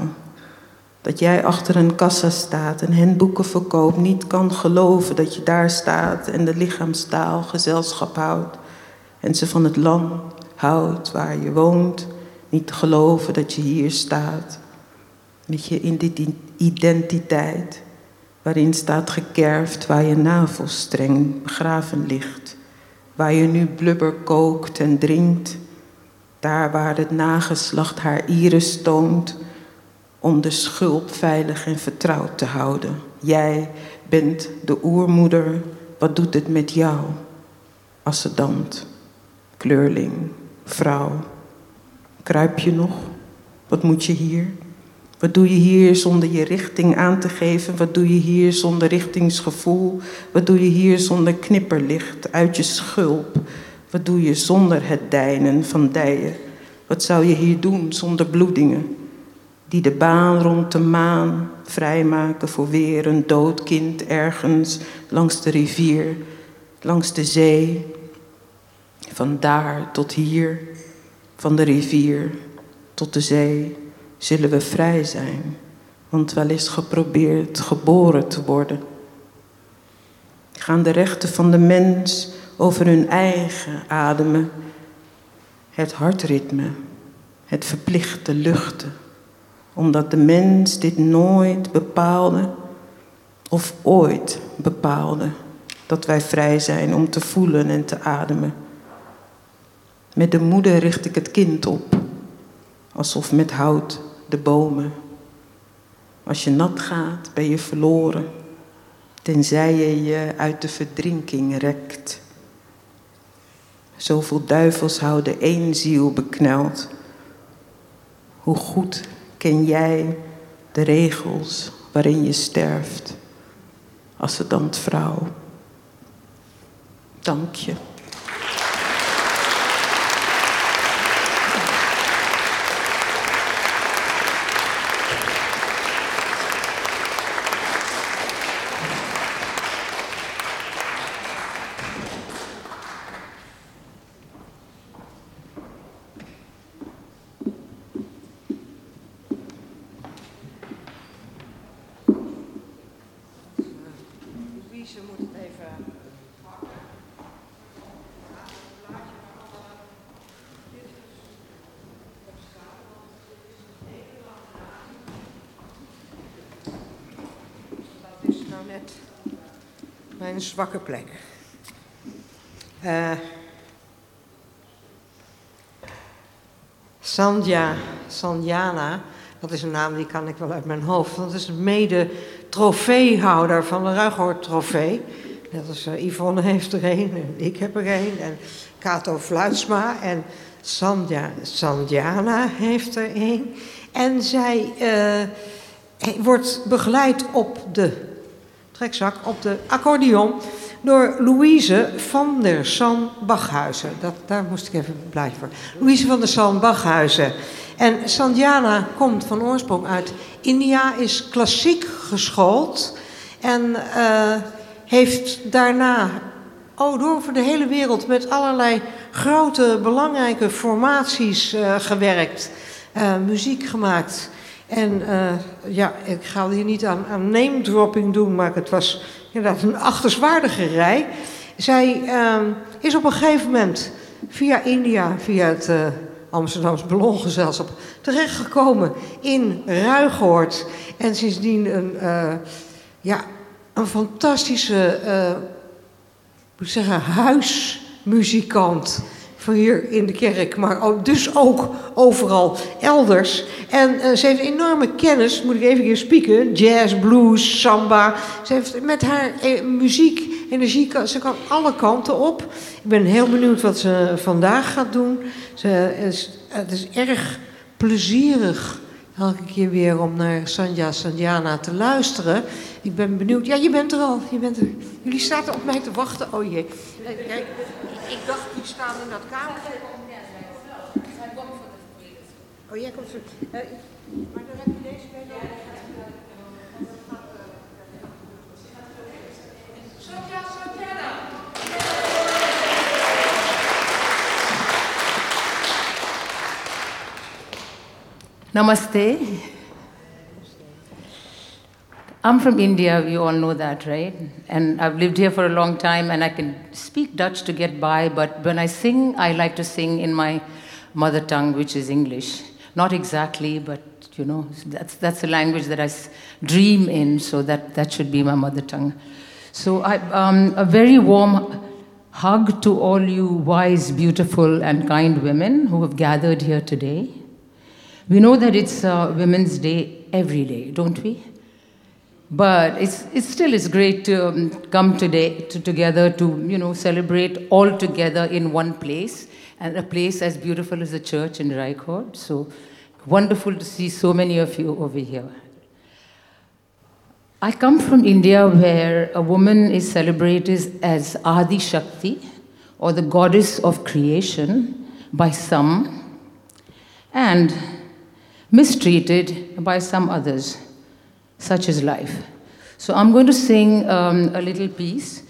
Dat jij achter een kassa staat en hen boeken verkoopt, niet kan geloven dat je daar staat en de lichaamstaal gezelschap houdt. En ze van het land houdt waar je woont, niet geloven dat je hier staat. Met je identiteit, waarin staat gekerfd waar je navelstreng begraven ligt. Waar je nu blubber kookt en drinkt. Daar waar het nageslacht haar iris toont om de schulp veilig en vertrouwd te houden. Jij bent de oermoeder, wat doet het met jou? Assedant, kleurling, vrouw. Kruip je nog? Wat moet je hier? Wat doe je hier zonder je richting aan te geven? Wat doe je hier zonder richtingsgevoel? Wat doe je hier zonder knipperlicht uit je schulp? Wat doe je zonder het deinen van dijen? Wat zou je hier doen zonder bloedingen? Die de baan rond de maan vrijmaken voor weer een dood kind ergens langs de rivier, langs de zee. Van daar tot hier, van de rivier tot de zee, zullen we vrij zijn. Want wel is geprobeerd geboren te worden. Gaan de rechten van de mens over hun eigen ademen, het hartritme, het verplichte luchten, omdat de mens dit nooit bepaalde of ooit bepaalde, dat wij vrij zijn om te voelen en te ademen. Met de moeder richt ik het kind op, alsof met hout de bomen. Als je nat gaat, ben je verloren, tenzij je je uit de verdrinking rekt. Zoveel duivels houden één ziel bekneld. Hoe goed ken jij de regels waarin je sterft, als dan vrouw? Dank je. Mijn zwakke plek. Uh, Sandja, Sandjana, dat is een naam die kan ik wel uit mijn hoofd. Dat is mede trofeehouder van de Ruigoord trofee. Net als uh, Yvonne heeft er een en ik heb er een. En Kato Fluitsma en Sandja, Sandjana heeft er een. En zij uh, wordt begeleid op de trekzak op de accordeon door Louise van der San Bachhuizen. Dat, daar moest ik even plaatje voor. Louise van der San Bachhuizen. En Sandjana komt van oorsprong uit India, is klassiek geschoold en uh, heeft daarna oh, door over de hele wereld met allerlei grote, belangrijke formaties uh, gewerkt, uh, muziek gemaakt. En uh, ja, ik ga hier niet aan, aan name dropping doen, maar het was inderdaad een achterswaardige rij. Zij uh, is op een gegeven moment via India, via het Amsterdamse Ballongezelschap, terechtgekomen in Ruigoord. En sindsdien een, uh, ja, een fantastische, moet zeggen, huismuzikant hier in de kerk, maar dus ook overal elders. En uh, ze heeft enorme kennis, moet ik even hier spieken, jazz, blues, samba. Ze heeft met haar eh, muziek, energie, ze kan alle kanten op. Ik ben heel benieuwd wat ze vandaag gaat doen. Ze is, het is erg plezierig elke keer weer om naar Sanja Sanjana te luisteren. Ik ben benieuwd. Ja, je bent er al. Je bent er. Jullie staan op mij te wachten. Oh jee. Kijk, ik dacht, die staan in dat kamer. Oh, jij komt zo. Uh, maar dan heb je deze bij nodig. Namaste. I'm from India, you all know that, right? And I've lived here for a long time and I can speak Dutch to get by, but when I sing, I like to sing in my mother tongue, which is English. Not exactly, but you know, that's, that's the language that I dream in, so that, that should be my mother tongue. So, I, um, a very warm hug to all you wise, beautiful, and kind women who have gathered here today. We know that it's uh, Women's Day every day, don't we? But it's, it's still it's great to um, come today to, together to you know celebrate all together in one place and a place as beautiful as the church in Raikot. So wonderful to see so many of you over here. I come from India where a woman is celebrated as Adi Shakti or the goddess of creation by some and mistreated by some others. Such is life. So I'm going to sing um, a little piece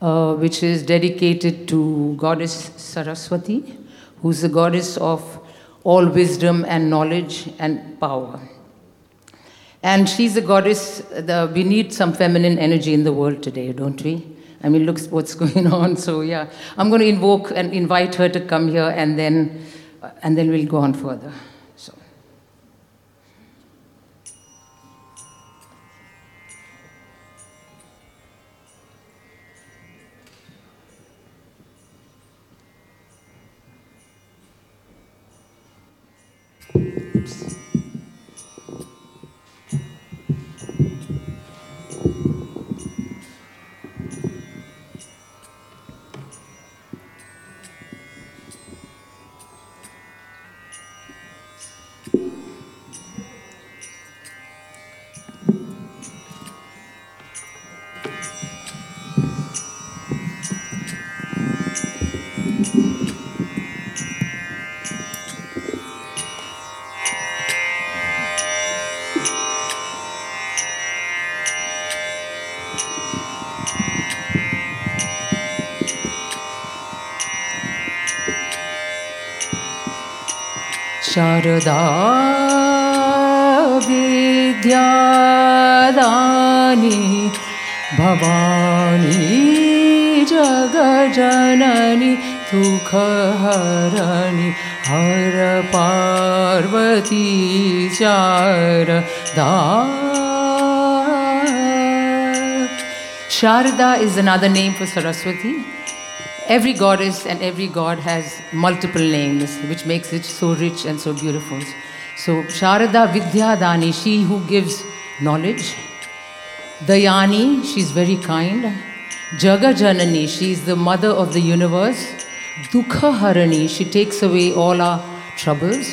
uh, which is dedicated to Goddess Saraswati, who's the goddess of all wisdom and knowledge and power. And she's a goddess, the, we need some feminine energy in the world today, don't we? I mean, look what's going on. So yeah, I'm going to invoke and invite her to come here, and then, and then we'll go on further. Sharda विद्यादानी भवानी जगजननी दुःखहरणि हर पार्वती Sharda Sharda is another name for Saraswati. Every goddess and every god has multiple names, which makes it so rich and so beautiful. So, Sharada Vidyadani, she who gives knowledge. Dayani, she's very kind. Jagajanani, she is the mother of the universe. Dukha Harani, she takes away all our troubles.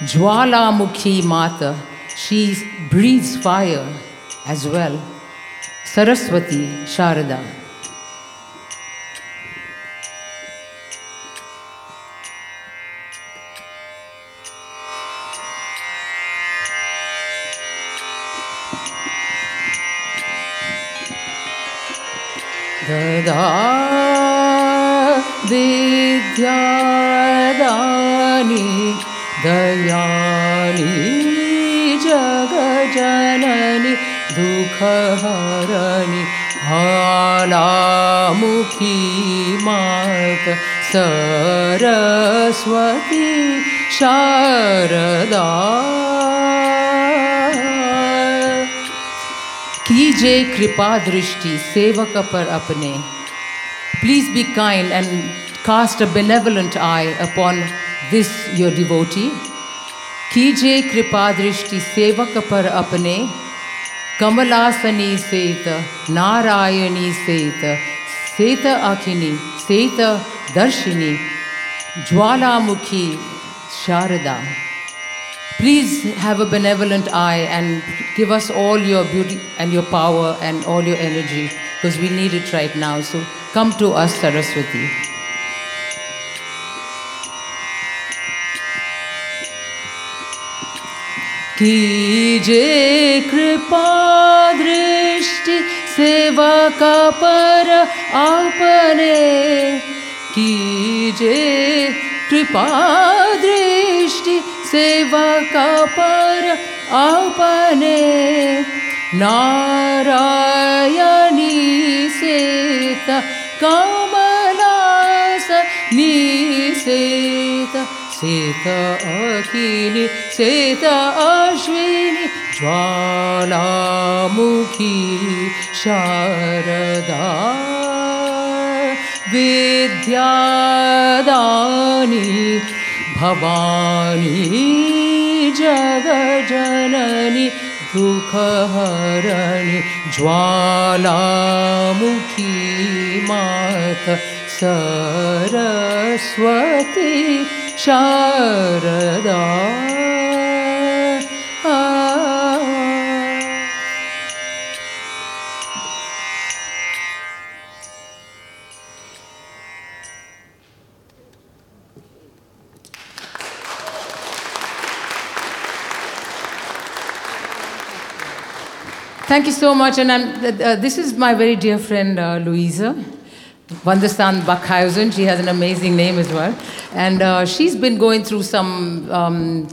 Jwala Mukhi Mata, she breathes fire as well. Saraswati, Sharada. ददा विद्यादानि दयानि जगजननि दुःखहरणि हालामुखी मात सरस्वती शारदा कीजे कृपा दृष्टि सेवक पर अपने। Please be kind and cast a benevolent eye upon this your devotee कीजे कृपा दृष्टि सेवक पर अपने। कमलासनी सेत, नारायणी सेत सेत अखिनी, सेत दर्शिनी, ज्वालामुखी Sharda. Please have a benevolent eye and give us all your beauty and your power and all your energy because we need it right now. So come to us, Saraswati. कीजे कृपा दृष्टि सेवा का पर आपने कीजे कृपा दृष्टि सेवक पर अपने नारायणी सेत कमलास निसेत। सेत अखिनि सेत अश्विनि ज्वालामुखी शारदा विद्यादानी भवानी जगजननी दुःखहरणि ज्वालामुखी मात सरस्वती Sharda Thank you so much. And uh, uh, this is my very dear friend, uh, Louisa. Vandastan Backhausen. She has an amazing name as well. And uh, she's been going through some, um,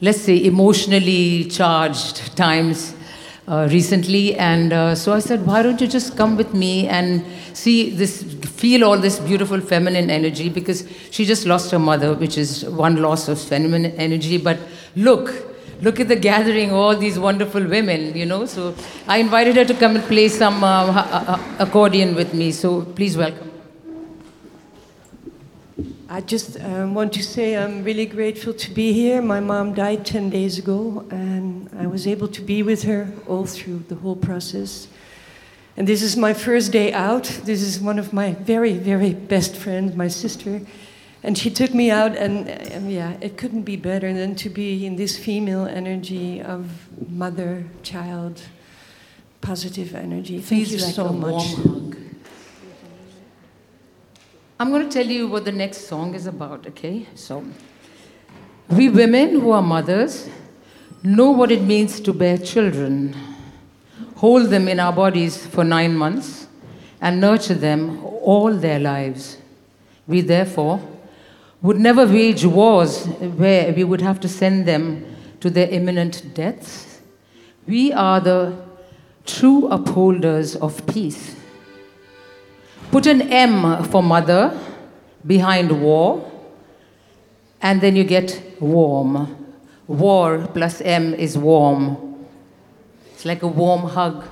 let's say, emotionally charged times uh, recently. And uh, so I said, why don't you just come with me and see this, feel all this beautiful feminine energy? Because she just lost her mother, which is one loss of feminine energy. But look, look at the gathering, all these wonderful women, you know. So I invited her to come and play some uh, ha- accordion with me. So please welcome. I just um, want to say I'm really grateful to be here. My mom died 10 days ago, and I was able to be with her all through the whole process. And this is my first day out. This is one of my very, very best friends, my sister. And she took me out, and, and yeah, it couldn't be better than to be in this female energy of mother, child, positive energy. Thank you like so much. I'm going to tell you what the next song is about, okay? So, we women who are mothers know what it means to bear children, hold them in our bodies for nine months, and nurture them all their lives. We therefore would never wage wars where we would have to send them to their imminent deaths. We are the true upholders of peace. Put an M for mother behind war, and then you get warm. War plus M is warm. It's like a warm hug.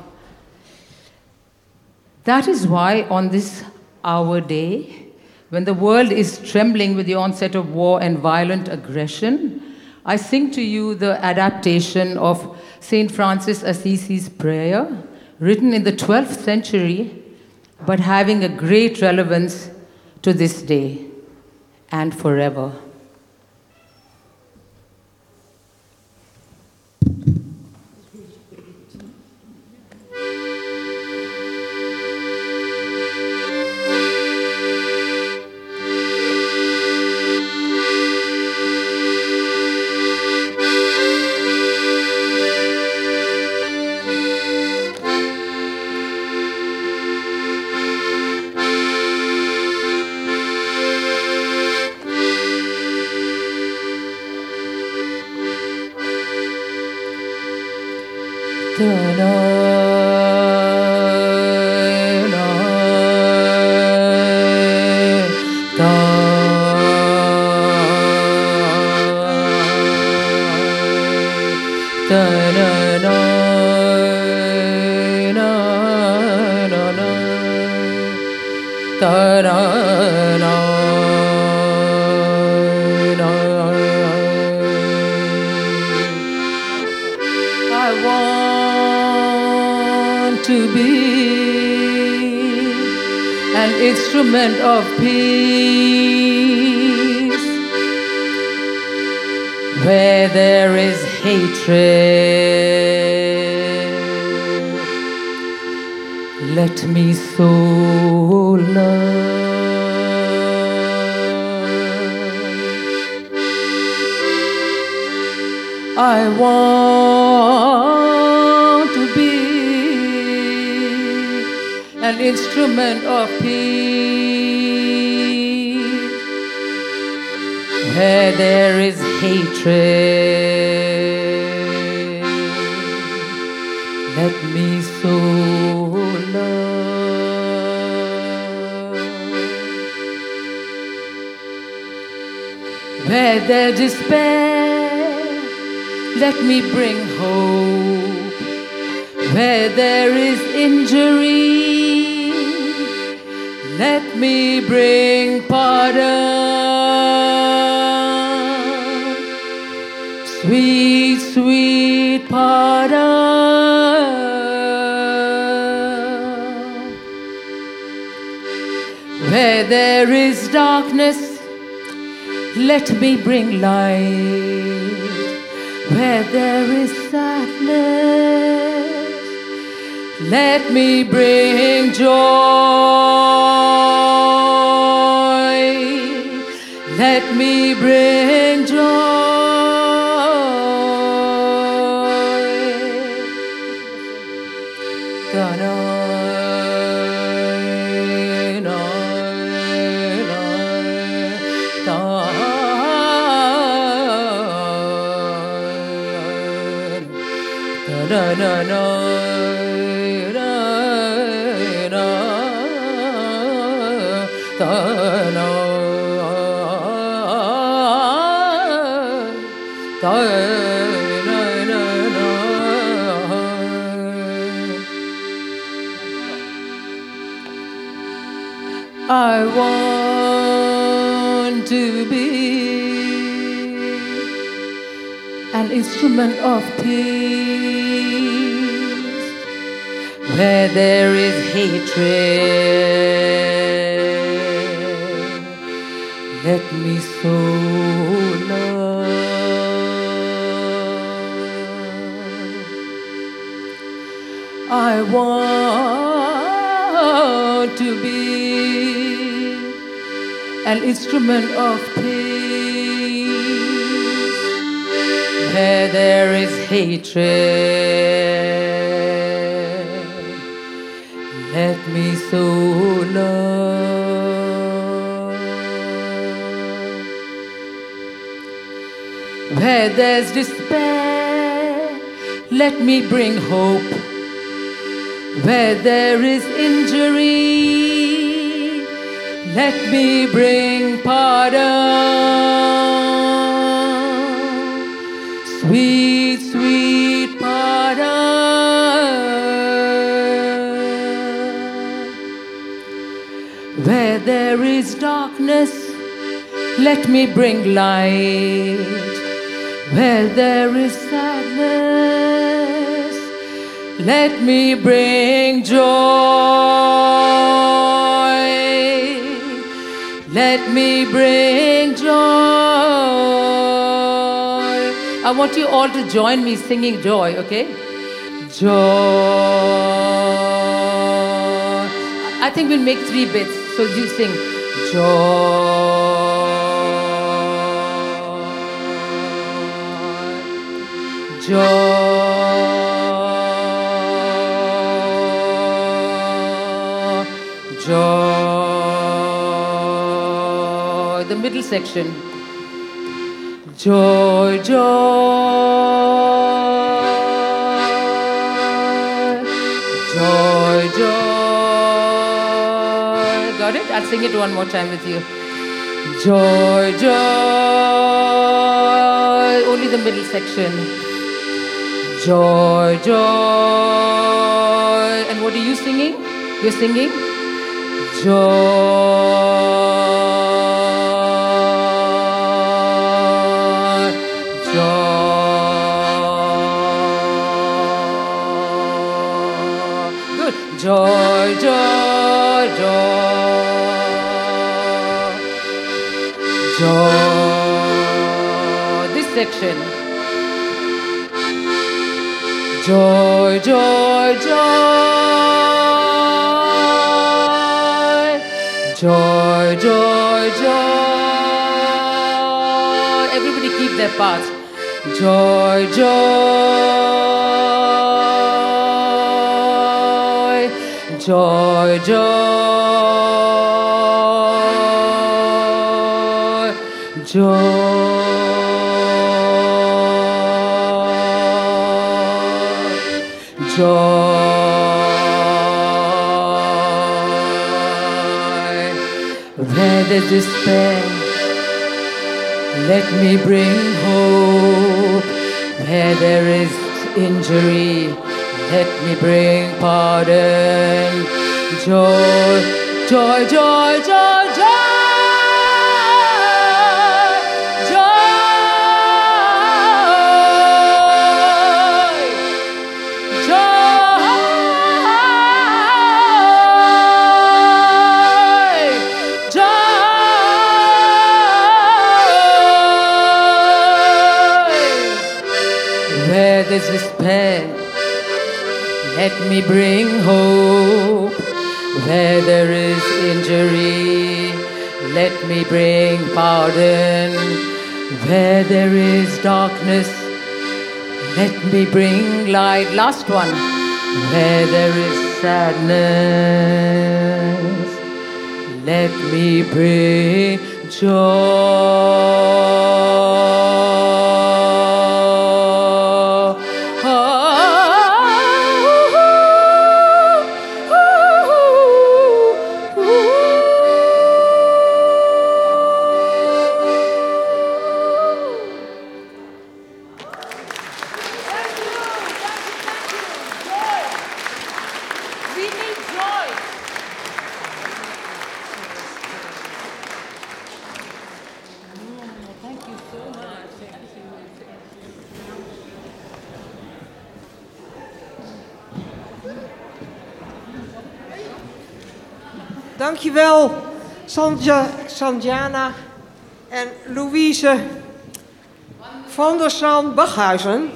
That is why on this our day, when the world is trembling with the onset of war and violent aggression, I sing to you the adaptation of St. Francis Assisi's prayer, written in the 12th century, but having a great relevance to this day and forever. Let me bring pardon. Sweet, sweet pardon. Where there is darkness, let me bring light. Where there is sadness, let me bring joy. Let me bring instrument of peace where there is hatred. Let me sow love. I want to be an instrument of peace where there is hatred. Let me sow love. Where there's despair, let me bring hope. Where there is injury, let me bring pardon. Sweet, sweet pardon. Where there is darkness, let me bring light. Where there is sadness, let me bring joy. Let me bring joy. Want you all to join me singing joy, okay? Joy. I think we'll make three bits, so you sing joy. Joy. Joy. The middle section. Joy, joy. Joy, joy. Got it? I'll sing it one more time with you. Joy, joy. Only the middle section. Joy, joy. And what are you singing? You're singing? Joy, Joy, joy, joy. Joy. This section. Joy, joy, joy. Joy, joy, joy. Everybody keep their parts. Joy, joy. joy, joy, joy, joy. Where there's despair, let me bring hope. Where there is injury, let me bring pardon. Joy, joy, joy, joy. Let me bring hope where there is injury. Let me bring pardon where there is darkness. Let me bring light. Last one. Where there is sadness. Let me bring joy. Dankjewel, Sandja, Sandjana en Louise van der Sand Bachhuizen.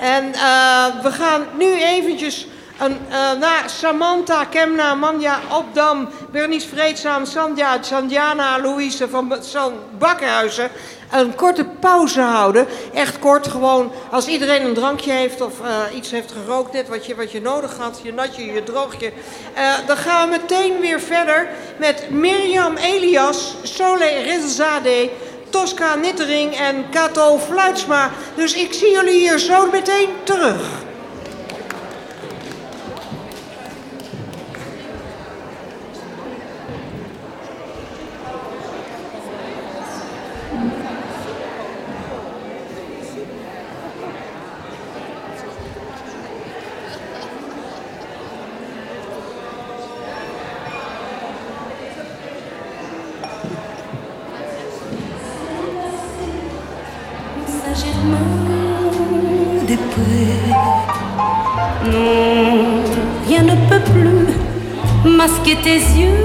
En uh, we gaan nu eventjes een, uh, naar Samantha, Kemna, Manja, Opdam, Bernice Vreedzaam, Sandja, Sandjana, Louise van San Bakhuizen een korte pauze houden. Echt kort, gewoon als iedereen een drankje heeft of uh, iets heeft gerookt, net wat je, wat je nodig had, je natje, je droogje. Uh, dan gaan we meteen weer verder met Mirjam Elias, Sole Rezade, Tosca Nittering en Kato Fluitsma. Dus ik zie jullie hier zo meteen terug. Masquer tes yeux